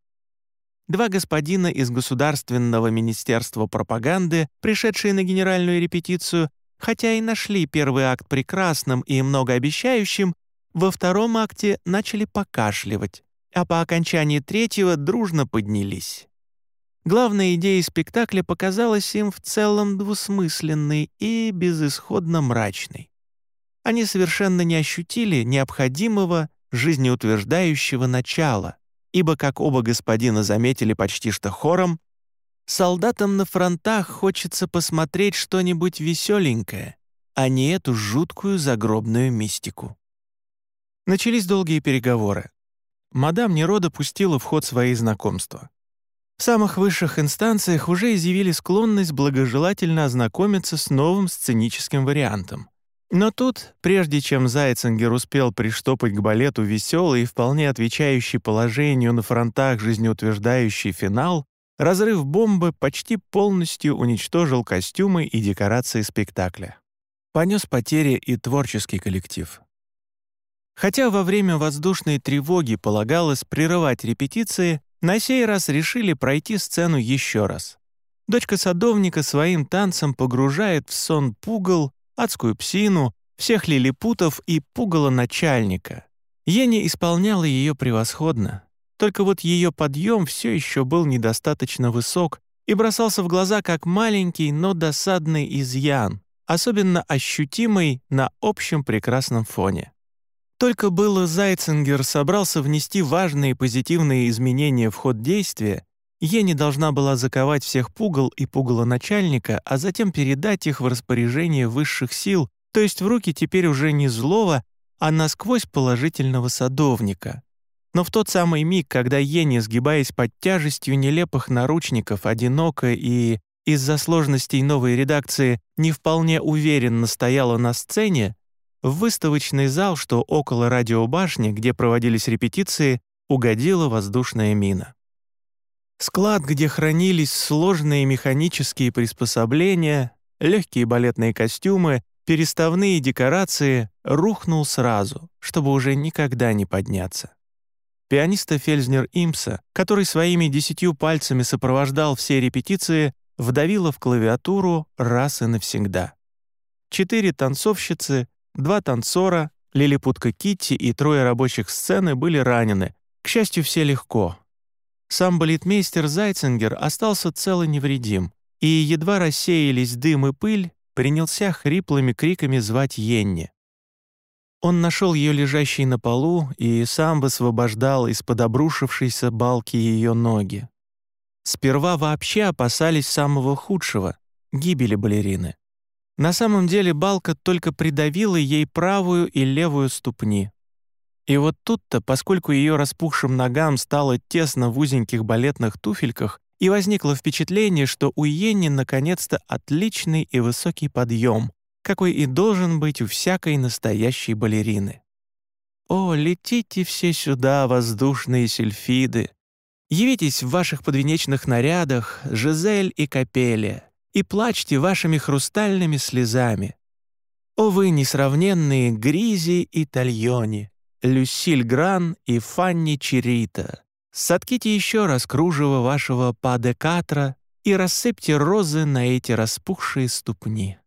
Два господина из Государственного министерства пропаганды, пришедшие на генеральную репетицию, хотя и нашли первый акт прекрасным и многообещающим, во втором акте начали покашливать, а по окончании третьего дружно поднялись. Главная идея спектакля показалась им в целом двусмысленной и безысходно мрачной. Они совершенно не ощутили необходимого, жизнеутверждающего начала, ибо, как оба господина заметили почти что хором, солдатам на фронтах хочется посмотреть что-нибудь веселенькое, а не эту жуткую загробную мистику. Начались долгие переговоры. Мадам Нерода пустила в ход свои знакомства. В самых высших инстанциях уже изъявили склонность благожелательно ознакомиться с новым сценическим вариантом. Но тут, прежде чем Зайцингер успел приштопать к балету веселый и вполне отвечающий положению на фронтах жизнеутверждающий финал, разрыв бомбы почти полностью уничтожил костюмы и декорации спектакля. Понес потери и творческий коллектив. Хотя во время воздушной тревоги полагалось прерывать репетиции, на сей раз решили пройти сцену еще раз. Дочка садовника своим танцем погружает в сон пугал, адскую псину, всех лилипутов и пугало начальника. Ени исполняла ее превосходно. Только вот ее подъем все еще был недостаточно высок и бросался в глаза как маленький, но досадный изъян, особенно ощутимый на общем прекрасном фоне. Только было Зайцингер собрался внести важные позитивные изменения в ход действия, Ени должна была заковать всех пугал и пугало начальника, а затем передать их в распоряжение высших сил, то есть в руки теперь уже не злого, а насквозь положительного садовника. Но в тот самый миг, когда Ени, сгибаясь под тяжестью нелепых наручников, одиноко и из-за сложностей новой редакции не вполне уверенно стояла на сцене, в выставочный зал, что около радиобашни, где проводились репетиции, угодила воздушная мина. Склад, где хранились сложные механические приспособления, легкие балетные костюмы, переставные декорации, рухнул сразу, чтобы уже никогда не подняться. Пианиста Фельзнер Имса, который своими десятью пальцами сопровождал все репетиции, вдавила в клавиатуру раз и навсегда. Четыре танцовщицы Два танцора, лилипутка Китти и трое рабочих сцены были ранены. К счастью, все легко. Сам балетмейстер Зайцингер остался цел и невредим, и едва рассеялись дым и пыль, принялся хриплыми криками звать Йенни. Он нашел ее лежащей на полу и сам высвобождал из-под обрушившейся балки ее ноги. Сперва вообще опасались самого худшего — гибели балерины. На самом деле балка только придавила ей правую и левую ступни. И вот тут-то, поскольку ее распухшим ногам стало тесно в узеньких балетных туфельках, и возникло впечатление, что у Йенни наконец-то отличный и высокий подъем, какой и должен быть у всякой настоящей балерины. «О, летите все сюда, воздушные сельфиды! Явитесь в ваших подвенечных нарядах, Жизель и Капелия!» и плачьте вашими хрустальными слезами. О вы несравненные Гризи и Тальони, Люсиль Гран и Фанни Чирита, сотките еще раз кружево вашего падекатра и рассыпьте розы на эти распухшие ступни.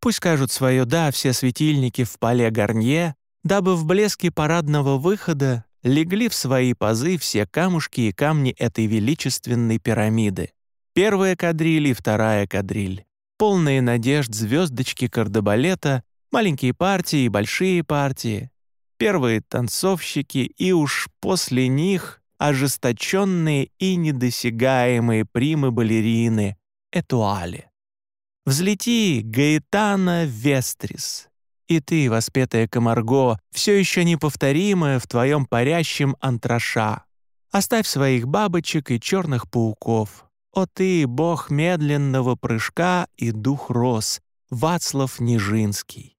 Пусть скажут свое «да» все светильники в поле Гарнье, дабы в блеске парадного выхода легли в свои пазы все камушки и камни этой величественной пирамиды. Первая кадриль и вторая кадриль. Полные надежд звездочки кардебалета, маленькие партии и большие партии. Первые танцовщики и уж после них ожесточенные и недосягаемые примы-балерины, этуали. Взлети, Гаэтана Вестрис. И ты, воспетая Комарго, все еще неповторимая в твоем парящем антраша. Оставь своих бабочек и черных пауков. О ты, бог медленного прыжка и дух роз, Вацлав Нижинский.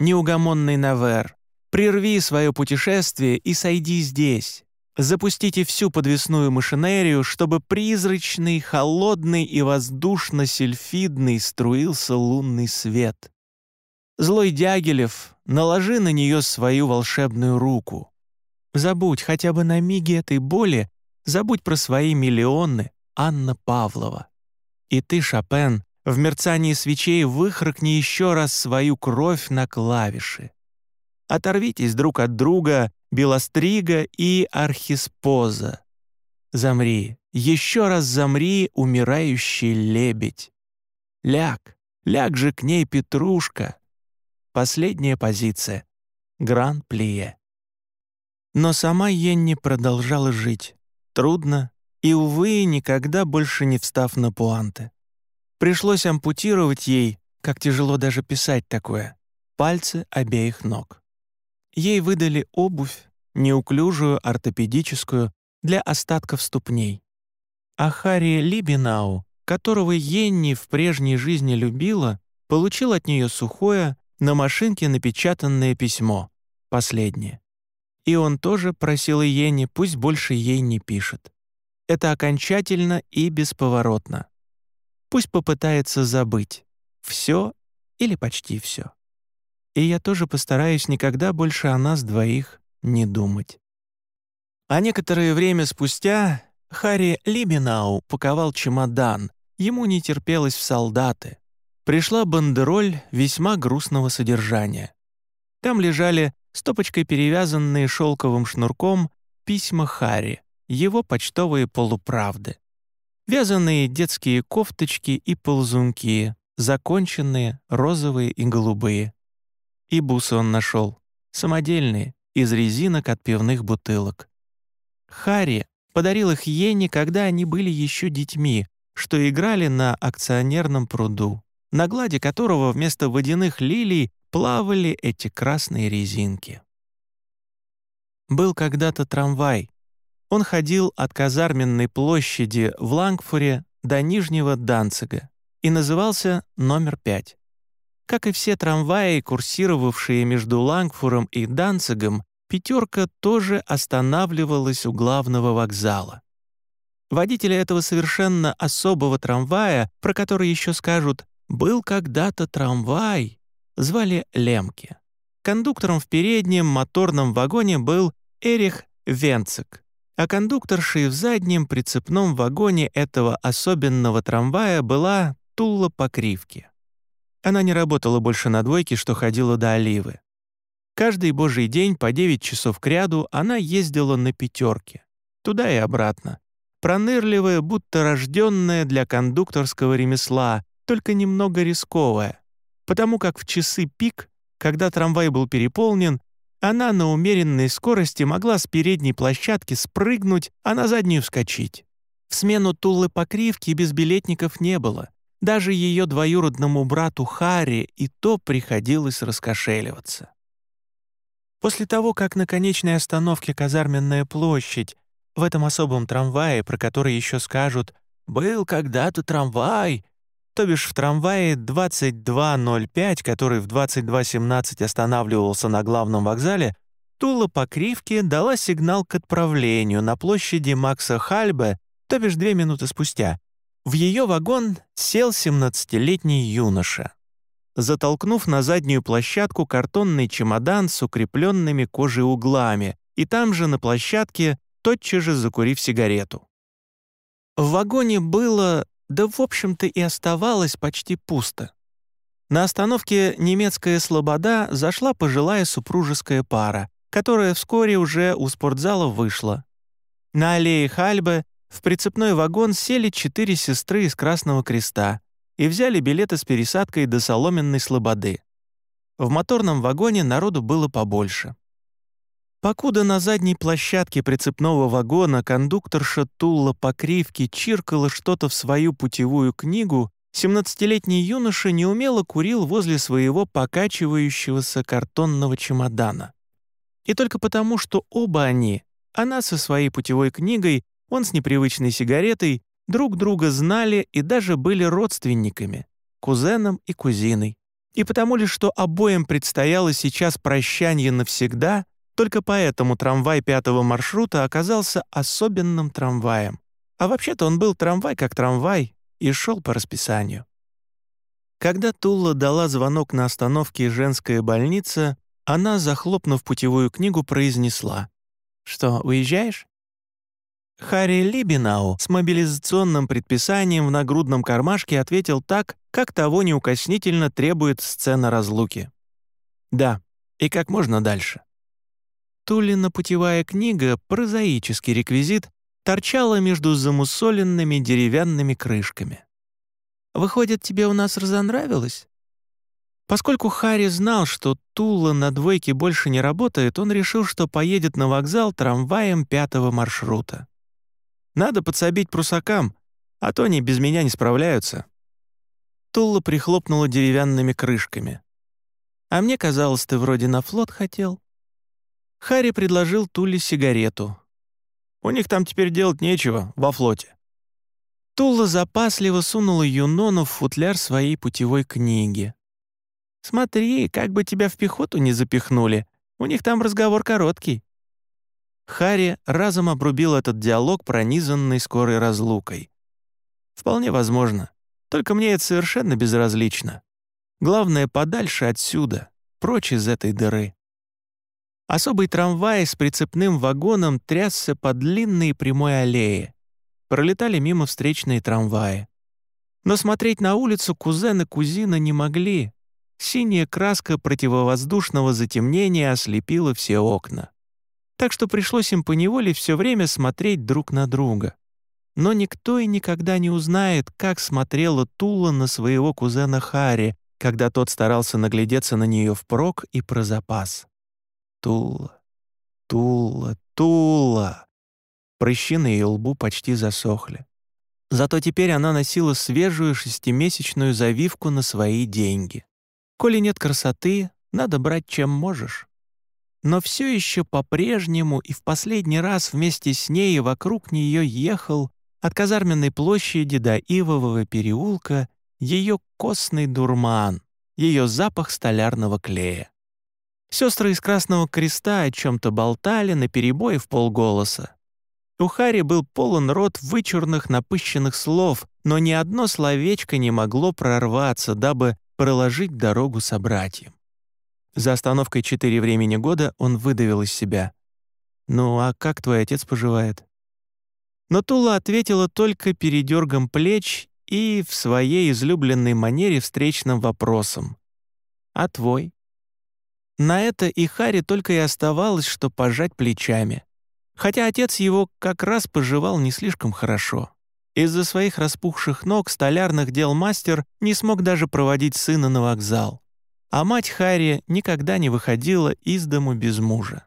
Неугомонный Навер, Прерви свое путешествие и сойди здесь. Запустите всю подвесную машинерию, чтобы призрачный, холодный и воздушно-сельфидный струился лунный свет. Злой Дягилев, наложи на нее свою волшебную руку. Забудь хотя бы на миге этой боли, забудь про свои миллионы, Анна Павлова. И ты, Шопен, в мерцании свечей выхракни еще раз свою кровь на клавиши. Оторвитесь друг от друга, белострига и архиспоза. Замри, еще раз замри, умирающий лебедь. Ляг, ляг же к ней Петрушка. Последняя позиция. Гран-плие. Но сама Йенни продолжала жить. Трудно и, увы, никогда больше не встав на пуанты. Пришлось ампутировать ей, как тяжело даже писать такое, пальцы обеих ног. Ей выдали обувь, неуклюжую, ортопедическую, для остатков ступней. А Харри Либинау, которого Йенни в прежней жизни любила, получил от нее сухое, на машинке напечатанное письмо, последнее. И он тоже просил Йенни, пусть больше ей не пишет. Это окончательно и бесповоротно. Пусть попытается забыть. Все или почти все и я тоже постараюсь никогда больше о нас двоих не думать. А некоторое время спустя Харри Либинау паковал чемодан, ему не терпелось в солдаты. Пришла бандероль весьма грустного содержания. Там лежали стопочкой перевязанные шелковым шнурком письма Харри, его почтовые полуправды. Вязаные детские кофточки и ползунки, законченные, розовые и голубые. И бусы он нашел. Самодельные, из резинок от пивных бутылок. Харри подарил их Йенни, когда они были еще детьми, что играли на акционерном пруду, на глади которого вместо водяных лилий плавали эти красные резинки. Был когда-то трамвай. Он ходил от казарменной площади в Лангфуре до Нижнего Данцига и назывался «Номер пять». Как и все трамваи, курсировавшие между Лангфуром и Данцигом, «пятерка» тоже останавливалась у главного вокзала. Водителя этого совершенно особого трамвая, про который еще скажут «был когда-то трамвай», звали Лемке. Кондуктором в переднем моторном вагоне был Эрих Венцик, а кондукторшей в заднем прицепном вагоне этого особенного трамвая была Тула Покривки. Она не работала больше на двойке, что ходила до Оливы. Каждый божий день по 9 часов кряду она ездила на пятерке. Туда и обратно. Пронырливая, будто рожденная для кондукторского ремесла, только немного рисковая. Потому как в часы пик, когда трамвай был переполнен, она на умеренной скорости могла с передней площадки спрыгнуть, а на заднюю вскочить. В смену Туллы покривки без билетников не было. Даже ее двоюродному брату Харри и то приходилось раскошеливаться. После того, как на конечной остановке Казарменная площадь в этом особом трамвае, про который еще скажут «был когда-то трамвай», то бишь в трамвае 2205, который в 2217 останавливался на главном вокзале, Тула по кривке дала сигнал к отправлению на площади Макса Хальбе, то бишь две минуты спустя, в ее вагон сел 17-летний юноша. Затолкнув на заднюю площадку картонный чемодан с укрепленными кожей углами, и там же на площадке тотчас же закурив сигарету. В вагоне было, да в общем-то и оставалось почти пусто. На остановке «Немецкая слобода» зашла пожилая супружеская пара, которая вскоре уже у спортзала вышла. На аллее Хальбе в прицепной вагон сели четыре сестры из Красного Креста и взяли билеты с пересадкой до Соломенной Слободы. В моторном вагоне народу было побольше. Покуда на задней площадке прицепного вагона кондукторша Тулла по кривке чиркала что-то в свою путевую книгу, 17-летний юноша неумело курил возле своего покачивающегося картонного чемодана. И только потому, что оба они, она со своей путевой книгой, он с непривычной сигаретой друг друга знали и даже были родственниками, кузеном и кузиной. И потому ли, что обоим предстояло сейчас прощание навсегда, только поэтому трамвай пятого маршрута оказался особенным трамваем. А вообще-то он был трамвай как трамвай и шел по расписанию. Когда Тула дала звонок на остановке «Женская больница», она, захлопнув путевую книгу, произнесла. «Что, уезжаешь?» Харри Либинау с мобилизационным предписанием в нагрудном кармашке ответил так, как того неукоснительно требует сцена разлуки. «Да, и как можно дальше». Тулина путевая книга, прозаический реквизит, торчала между замусоленными деревянными крышками. «Выходит, тебе у нас разонравилось?» Поскольку Харри знал, что Тула на двойке больше не работает, он решил, что поедет на вокзал трамваем пятого маршрута. «Надо подсобить прусакам, а то они без меня не справляются». Тула прихлопнула деревянными крышками. «А мне казалось, ты вроде на флот хотел». Харри предложил Туле сигарету. «У них там теперь делать нечего, во флоте». Тула запасливо сунула Юнону в футляр своей путевой книги. «Смотри, как бы тебя в пехоту не запихнули. У них там разговор короткий». Харри разом обрубил этот диалог, пронизанный скорой разлукой. «Вполне возможно. Только мне это совершенно безразлично. Главное, подальше отсюда, прочь из этой дыры». Особый трамвай с прицепным вагоном трясся по длинной прямой аллее. Пролетали мимо встречные трамваи. Но смотреть на улицу кузен и кузина не могли, Синяя краска противовоздушного затемнения ослепила все окна. Так что пришлось им поневоле все время смотреть друг на друга. Но никто и никогда не узнает, как смотрела Тула на своего кузена Хари, когда тот старался наглядеться на нее впрок и про запас. Тула, Тула, Тула. Прыщи на ее лбу почти засохли. Зато теперь она носила свежую шестимесячную завивку на свои деньги. Коли нет красоты, надо брать чем можешь. Но все еще по-прежнему и в последний раз вместе с ней и вокруг нее ехал от казарменной площади до Ивового переулка ее костный дурман, ее запах столярного клея. Сестры из Красного Креста о чем-то болтали на перебой в полголоса. У Хари был полон рот вычурных напыщенных слов, но ни одно словечко не могло прорваться, дабы проложить дорогу собратьям. За остановкой четыре времени года он выдавил из себя. «Ну, а как твой отец поживает?» Но Тула ответила только передергом плеч и в своей излюбленной манере встречным вопросом. «А твой?» На это и Харе только и оставалось, что пожать плечами. Хотя отец его как раз поживал не слишком хорошо. Из-за своих распухших ног столярных дел мастер не смог даже проводить сына на вокзал. А мать Харри никогда не выходила из дому без мужа.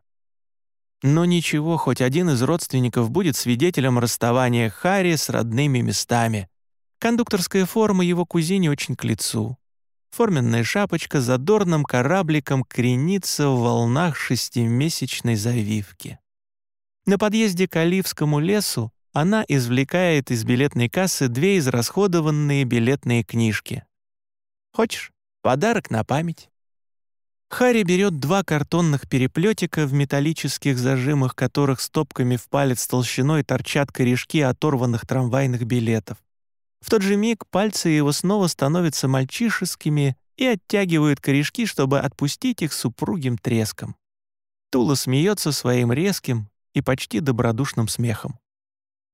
Но ничего, хоть один из родственников будет свидетелем расставания Харри с родными местами. Кондукторская форма его кузине очень к лицу. Форменная шапочка задорным корабликом кренится в волнах шестимесячной завивки. На подъезде к Оливскому лесу она извлекает из билетной кассы две израсходованные билетные книжки. «Хочешь? Подарок на память». Харри берет два картонных переплетика, в металлических зажимах которых стопками в палец толщиной торчат корешки оторванных трамвайных билетов. В тот же миг пальцы его снова становятся мальчишескими и оттягивают корешки, чтобы отпустить их супругим треском. Тула смеется своим резким и почти добродушным смехом.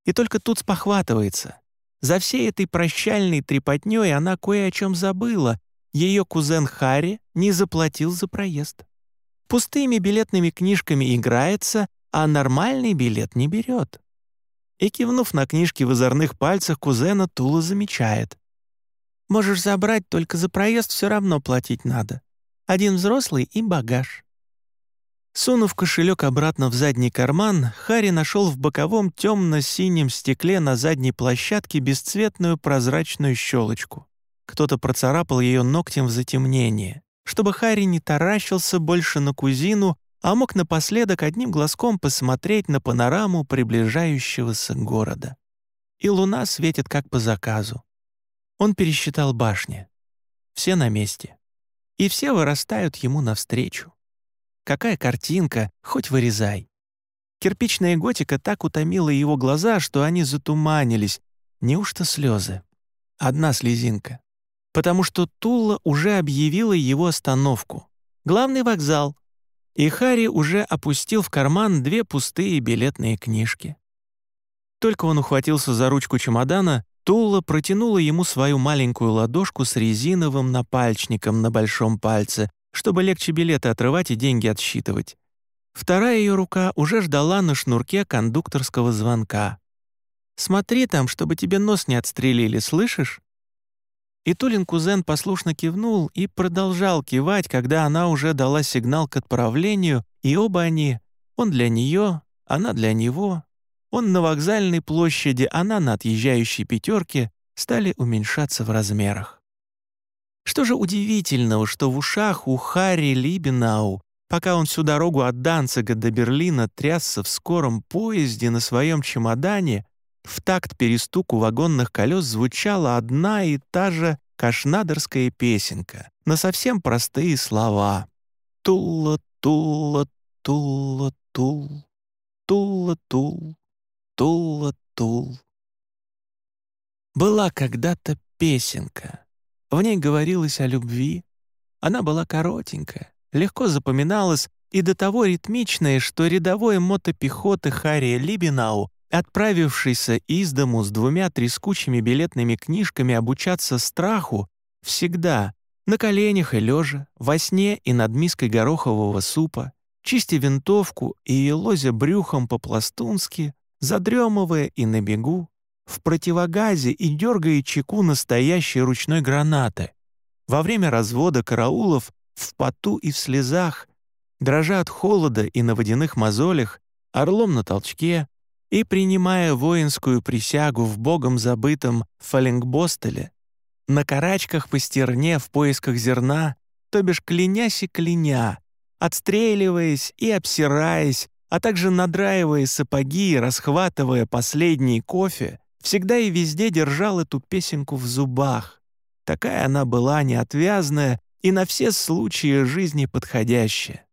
И только тут спохватывается. За всей этой прощальной трепотнёй она кое о чем забыла. Ее кузен Харри не заплатил за проезд. Пустыми билетными книжками играется, а нормальный билет не берет. И кивнув на книжки в озорных пальцах, кузена Тула замечает. «Можешь забрать, только за проезд все равно платить надо. Один взрослый и багаж». Сунув кошелек обратно в задний карман, Харри нашел в боковом темно-синем стекле на задней площадке бесцветную прозрачную щелочку. Кто-то процарапал ее ногтем в затемнение, чтобы Харри не таращился больше на кузину, а мог напоследок одним глазком посмотреть на панораму приближающегося города. И луна светит как по заказу. Он пересчитал башни. Все на месте. и все вырастают ему навстречу. Какая картинка, хоть вырезай. Кирпичная готика так утомила его глаза, что они затуманились. Неужто слезы? Одна слезинка. Потому что Тула уже объявила его остановку. Главный вокзал. И Харри уже опустил в карман две пустые билетные книжки. Только он ухватился за ручку чемодана, Тула протянула ему свою маленькую ладошку с резиновым напальчником на большом пальце, чтобы легче билеты отрывать и деньги отсчитывать. Вторая ее рука уже ждала на шнурке кондукторского звонка. «Смотри там, чтобы тебе нос не отстрелили, слышишь?» И Тулин кузен послушно кивнул и продолжал кивать, когда она уже дала сигнал к отправлению, и оба они, он для нее, она для него, он на вокзальной площади, она на отъезжающей пятерке, стали уменьшаться в размерах. Что же удивительного, что в ушах у Харри Либенау, пока он всю дорогу от Данцига до Берлина трясся в скором поезде на своем чемодане, в такт перестуку вагонных колес звучала одна и та же кашнадерская песенка на совсем простые слова. «Тула, тула, тула, тул, тула, тул, тула, тул». Была когда-то песенка. В ней говорилось о любви. Она была коротенькая, легко запоминалась и до того ритмичная, что рядовой мотопехоты Хария Либинау Отправившийся из дому с двумя трескучими билетными книжками обучаться страху, всегда, на коленях и лежа, во сне и над миской горохового супа, чисти винтовку и елозя брюхом по-пластунски, задремывая и на бегу, в противогазе и дергая чеку настоящей ручной гранаты, во время развода караулов в поту и в слезах, дрожа от холода и на водяных мозолях, орлом на толчке, и, принимая воинскую присягу в богом забытом Фалингбостеле, на карачках по стерне в поисках зерна, то бишь клянясь и кляня, отстреливаясь и обсираясь, а также надраивая сапоги и расхватывая последний кофе, всегда и везде держал эту песенку в зубах. Такая она была неотвязная и на все случаи жизни подходящая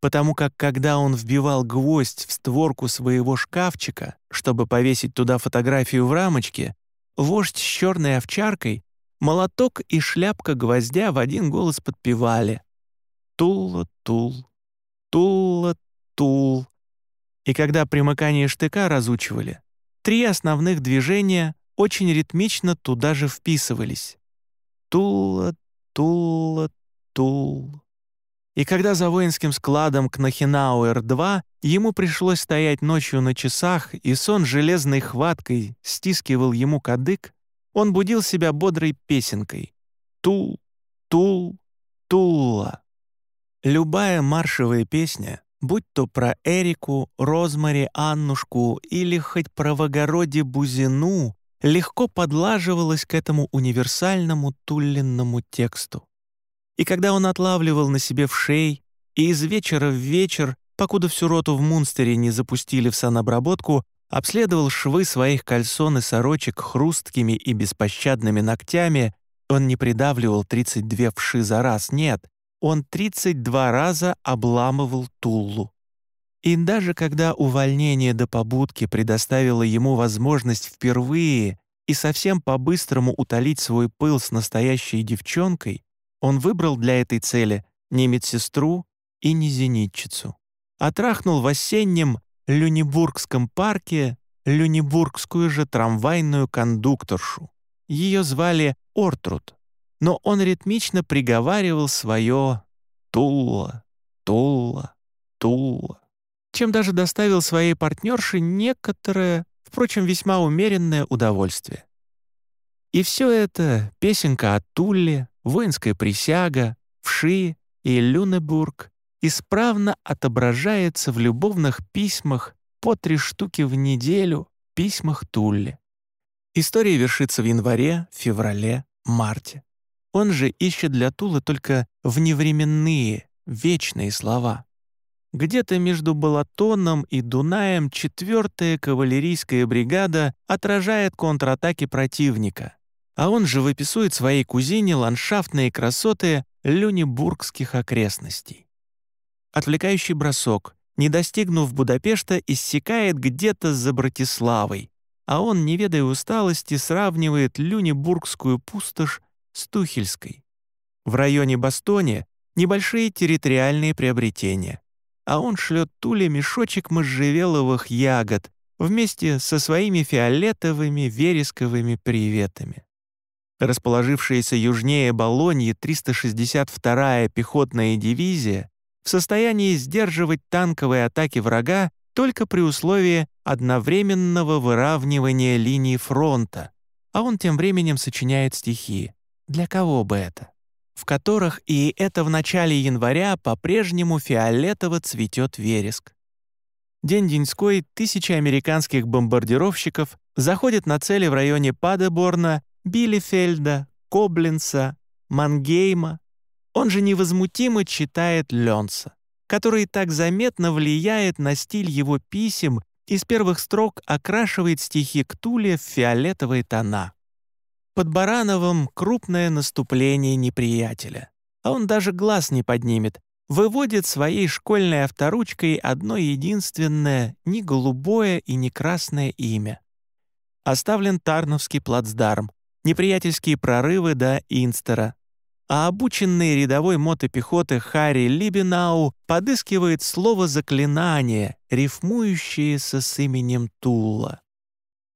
потому как когда он вбивал гвоздь в створку своего шкафчика, чтобы повесить туда фотографию в рамочке, вождь с черной овчаркой, молоток и шляпка гвоздя в один голос подпевали «Тула-тул, тула-тул». И когда примыкание штыка разучивали, три основных движения очень ритмично туда же вписывались. Тула-тула-тул. И когда за воинским складом к Нахинауэр-2 ему пришлось стоять ночью на часах, и сон железной хваткой стискивал ему кадык, он будил себя бодрой песенкой «Тул, тул, тула». Любая маршевая песня, будь то про Эрику, Розмари, Аннушку или хоть про в огороде Бузину, легко подлаживалась к этому универсальному тулленному тексту. И когда он отлавливал на себе в шей, и из вечера в вечер, покуда всю роту в Мунстере не запустили в санобработку, обследовал швы своих кальсон и сорочек хрусткими и беспощадными ногтями, он не придавливал 32 вши за раз, нет, он 32 раза обламывал Туллу. И даже когда увольнение до побудки предоставило ему возможность впервые и совсем по-быстрому утолить свой пыл с настоящей девчонкой, он выбрал для этой цели не медсестру и не зенитчицу, а трахнул в осеннем Люнебургском парке Люнебургскую же трамвайную кондукторшу. Ее звали Ортруд, но он ритмично приговаривал свое «Тула, Тула, Тула», чем даже доставил своей партнерше некоторое, впрочем, весьма умеренное удовольствие. И все это — песенка о Туле, воинская присяга, вши и Люнебург исправно отображается в любовных письмах по три штуки в неделю, письмах Тулли. История вершится в январе, феврале, марте. Он же ищет для Тулы только вневременные, вечные слова. Где-то между Балатоном и Дунаем 4-я кавалерийская бригада отражает контратаки противника, а он же выписует своей кузине ландшафтные красоты люнебургских окрестностей. Отвлекающий бросок, не достигнув Будапешта, иссякает где-то за Братиславой, а он, не ведая усталости, сравнивает люнебургскую пустошь с Тухельской. В районе Бастоне небольшие территориальные приобретения, а он шлет Туле мешочек можжевеловых ягод вместе со своими фиолетовыми вересковыми приветами. Расположившаяся южнее Болоньи 362-я пехотная дивизия в состоянии сдерживать танковые атаки врага только при условии одновременного выравнивания линии фронта, а он тем временем сочиняет стихи. Для кого бы это? В которых и это в начале января по-прежнему фиолетово цветет вереск. День-деньской тысячи американских бомбардировщиков заходят на цели в районе Падеборна, Билефельда, Коблинца, Мангейма. Он же невозмутимо читает Ленса, который так заметно влияет на стиль его писем и с первых строк окрашивает стихи Ктуле в фиолетовые тона. Под Барановым крупное наступление неприятеля, а он даже глаз не поднимет, выводит своей школьной авторучкой одно единственное, не голубое и не красное имя. Оставлен Тарновский плацдарм, неприятельские прорывы до Инстера, а обученный рядовой мотопехоты Харри Либенау подыскивает слово заклинание, рифмующееся с именем Тула.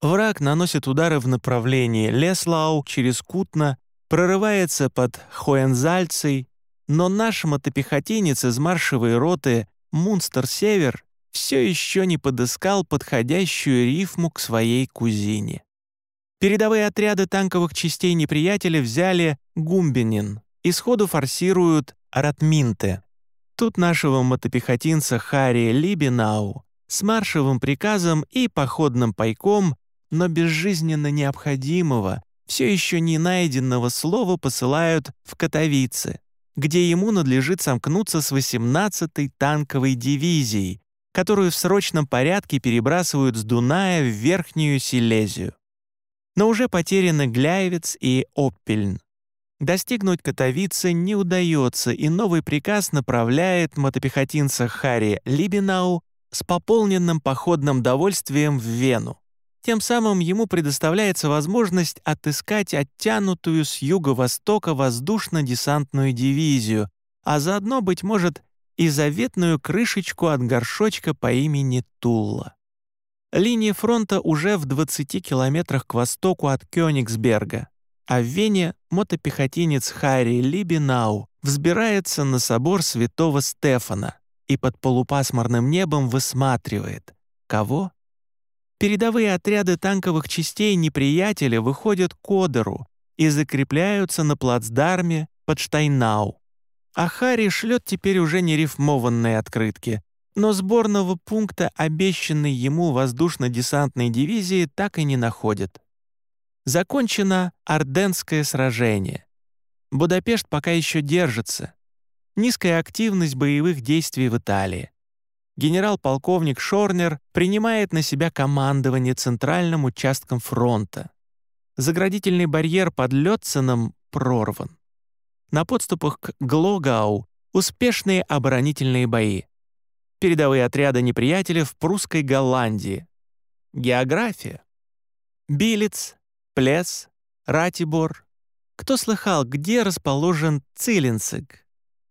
Враг наносит удары в направлении Леслау через Кутна, прорывается под Хоензальцей, но наш мотопехотинец из маршевой роты Мунстер-Север все еще не подыскал подходящую рифму к своей кузине. Передовые отряды танковых частей неприятеля взяли Гумбинин и сходу форсируют Аратминте. Тут нашего мотопехотинца Харри Либинау с маршевым приказом и походным пайком, но безжизненно необходимого, все еще не найденного слова посылают в Катовицы, где ему надлежит сомкнуться с 18-й танковой дивизией, которую в срочном порядке перебрасывают с Дуная в Верхнюю Силезию. Но уже потеряны Гляевец и Оппельн. Достигнуть Катовицы не удается, и новый приказ направляет мотопехотинца Харри Либинау с пополненным походным довольствием в Вену. Тем самым ему предоставляется возможность отыскать оттянутую с юго-востока воздушно-десантную дивизию, а заодно, быть может, и заветную крышечку от горшочка по имени Тулла. Линия фронта уже в 20 километрах к востоку от Кёнигсберга, а в Вене мотопехотинец Харри Либинау взбирается на собор святого Стефана и под полупасмурным небом высматривает. Кого? Передовые отряды танковых частей неприятеля выходят к Одеру и закрепляются на плацдарме под Штайнау. А Харри шлет теперь уже не рифмованные открытки, но сборного пункта, обещанной ему воздушно-десантной дивизии, так и не находит. Закончено Орденское сражение. Будапешт пока еще держится. Низкая активность боевых действий в Италии генерал-полковник Шорнер принимает на себя командование центральным участком фронта. Заградительный барьер под Лётценом прорван. На подступах к Глогау успешные оборонительные бои. Передовые отряды неприятеля в прусской Голландии. География. Билец, Плес, Ратибор. Кто слыхал, где расположен Цилинциг?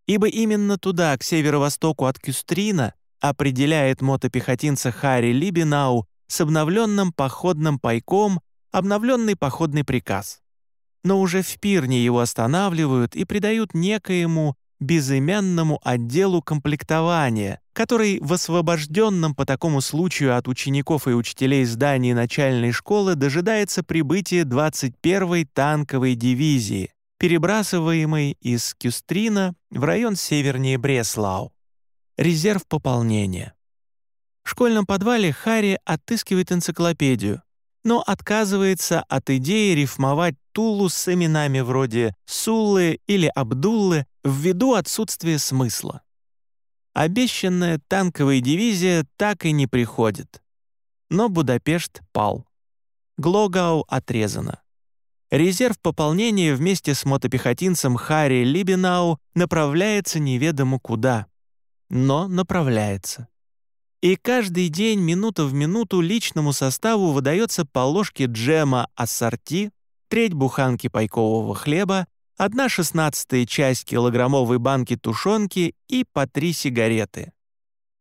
Ибо именно туда, к северо-востоку от Кюстрина, определяет мотопехотинца Харри Либинау с обновленным походным пайком обновленный походный приказ. Но уже в Пирне его останавливают и придают некоему безымянному отделу комплектования, который в освобожденном по такому случаю от учеников и учителей здании начальной школы дожидается прибытия 21-й танковой дивизии, перебрасываемой из Кюстрина в район севернее Бреслау резерв пополнения. В школьном подвале Харри отыскивает энциклопедию, но отказывается от идеи рифмовать Тулу с именами вроде Суллы или Абдуллы ввиду отсутствия смысла. Обещанная танковая дивизия так и не приходит. Но Будапешт пал. Глогау отрезано. резерв пополнения вместе с мотопехотинцем Харри Либенау направляется неведомо куда. Но направляется. И каждый день, минута в минуту, личному составу выдается по ложке джема ассорти, треть буханки пайкового хлеба, одна шестнадцатая часть килограммовой банки тушенки и по три сигареты.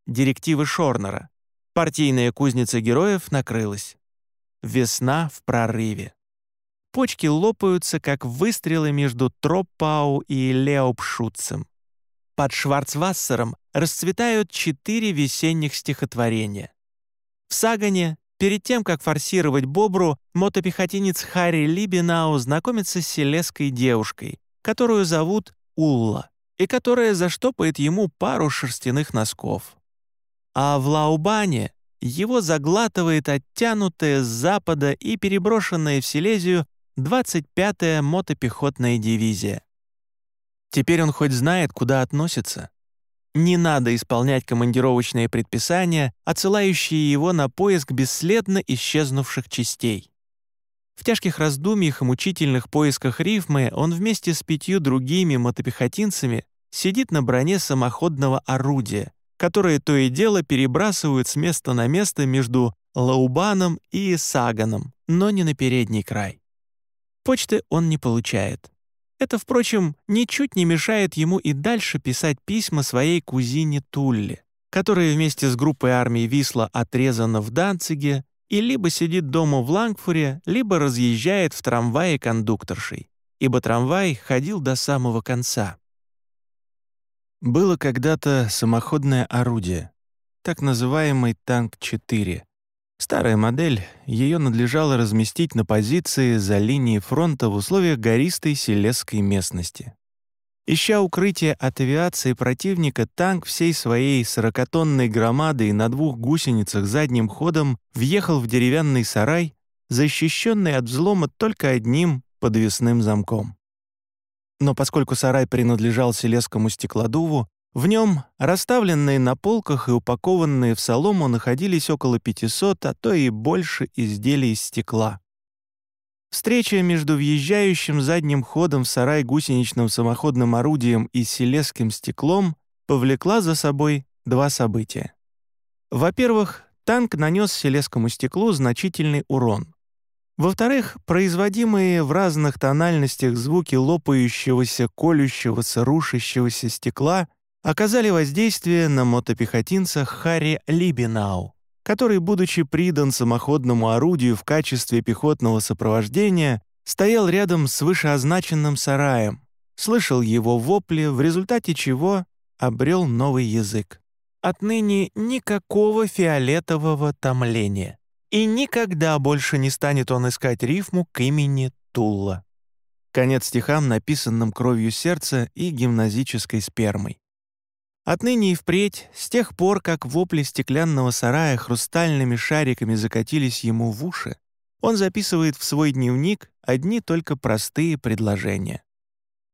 Директивы Шорнера. Партийная кузница героев накрылась. Весна в прорыве. Почки лопаются, как выстрелы между Троппау и Леопшутцем. Под Шварцвассером расцветают четыре весенних стихотворения. В Сагане, перед тем, как форсировать Бобру, мотопехотинец Харри Либенау знакомится с селесской девушкой, которую зовут Улла, и которая заштопает ему пару шерстяных носков. А в Лаубане его заглатывает оттянутая с запада и переброшенная в Силезию 25-я мотопехотная дивизия. Теперь он хоть знает, куда относится. Не надо исполнять командировочные предписания, отсылающие его на поиск бесследно исчезнувших частей. В тяжких раздумьях и мучительных поисках рифмы он вместе с пятью другими мотопехотинцами сидит на броне самоходного орудия, которое то и дело перебрасывают с места на место между Лаубаном и Саганом, но не на передний край. Почты он не получает. Это, впрочем, ничуть не мешает ему и дальше писать письма своей кузине Тулле, которая вместе с группой армии Висла отрезана в Данциге и либо сидит дома в Лангфуре, либо разъезжает в трамвае кондукторшей, ибо трамвай ходил до самого конца. Было когда-то самоходное орудие, так называемый «Танк-4», Старая модель, ее надлежало разместить на позиции за линией фронта в условиях гористой селесской местности. Ища укрытие от авиации противника, танк всей своей сорокатонной громадой на двух гусеницах задним ходом въехал в деревянный сарай, защищенный от взлома только одним подвесным замком. Но поскольку сарай принадлежал селесскому стеклодуву, в нем, расставленные на полках и упакованные в солому, находились около 500, а то и больше изделий из стекла. Встреча между въезжающим задним ходом в сарай гусеничным самоходным орудием и селесским стеклом повлекла за собой два события. Во-первых, танк нанес селесскому стеклу значительный урон. Во-вторых, производимые в разных тональностях звуки лопающегося, колющегося, рушащегося стекла — оказали воздействие на мотопехотинца Харри Либинау, который, будучи придан самоходному орудию в качестве пехотного сопровождения, стоял рядом с вышеозначенным сараем, слышал его вопли, в результате чего обрел новый язык. Отныне никакого фиолетового томления. И никогда больше не станет он искать рифму к имени Тулла. Конец стихам, написанным кровью сердца и гимназической спермой. Отныне и впредь, с тех пор, как вопли стеклянного сарая хрустальными шариками закатились ему в уши, он записывает в свой дневник одни только простые предложения.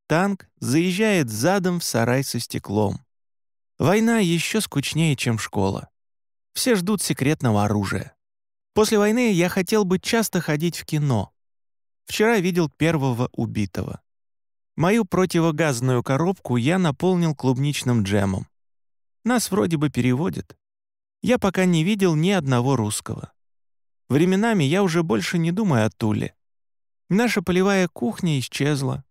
Танк заезжает задом в сарай со стеклом. Война еще скучнее, чем школа. Все ждут секретного оружия. После войны я хотел бы часто ходить в кино. Вчера видел первого убитого. Мою противогазную коробку я наполнил клубничным джемом. Нас вроде бы переводят. Я пока не видел ни одного русского. Временами я уже больше не думаю о Туле. Наша полевая кухня исчезла.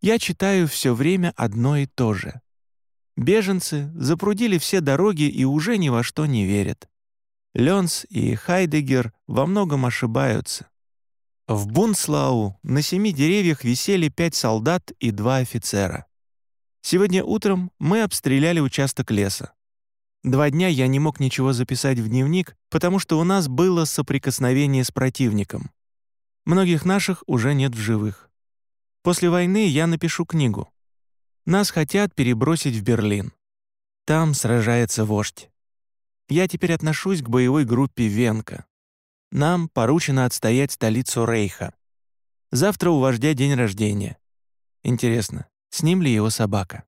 Я читаю все время одно и то же. Беженцы запрудили все дороги и уже ни во что не верят. Ленс и Хайдегер во многом ошибаются. В Бунслау на семи деревьях висели пять солдат и два офицера. Сегодня утром мы обстреляли участок леса. Два дня я не мог ничего записать в дневник, потому что у нас было соприкосновение с противником. Многих наших уже нет в живых. После войны я напишу книгу. Нас хотят перебросить в Берлин. Там сражается вождь. Я теперь отношусь к боевой группе «Венка». Нам поручено отстоять столицу Рейха. Завтра у вождя день рождения. Интересно, с ним ли его собака?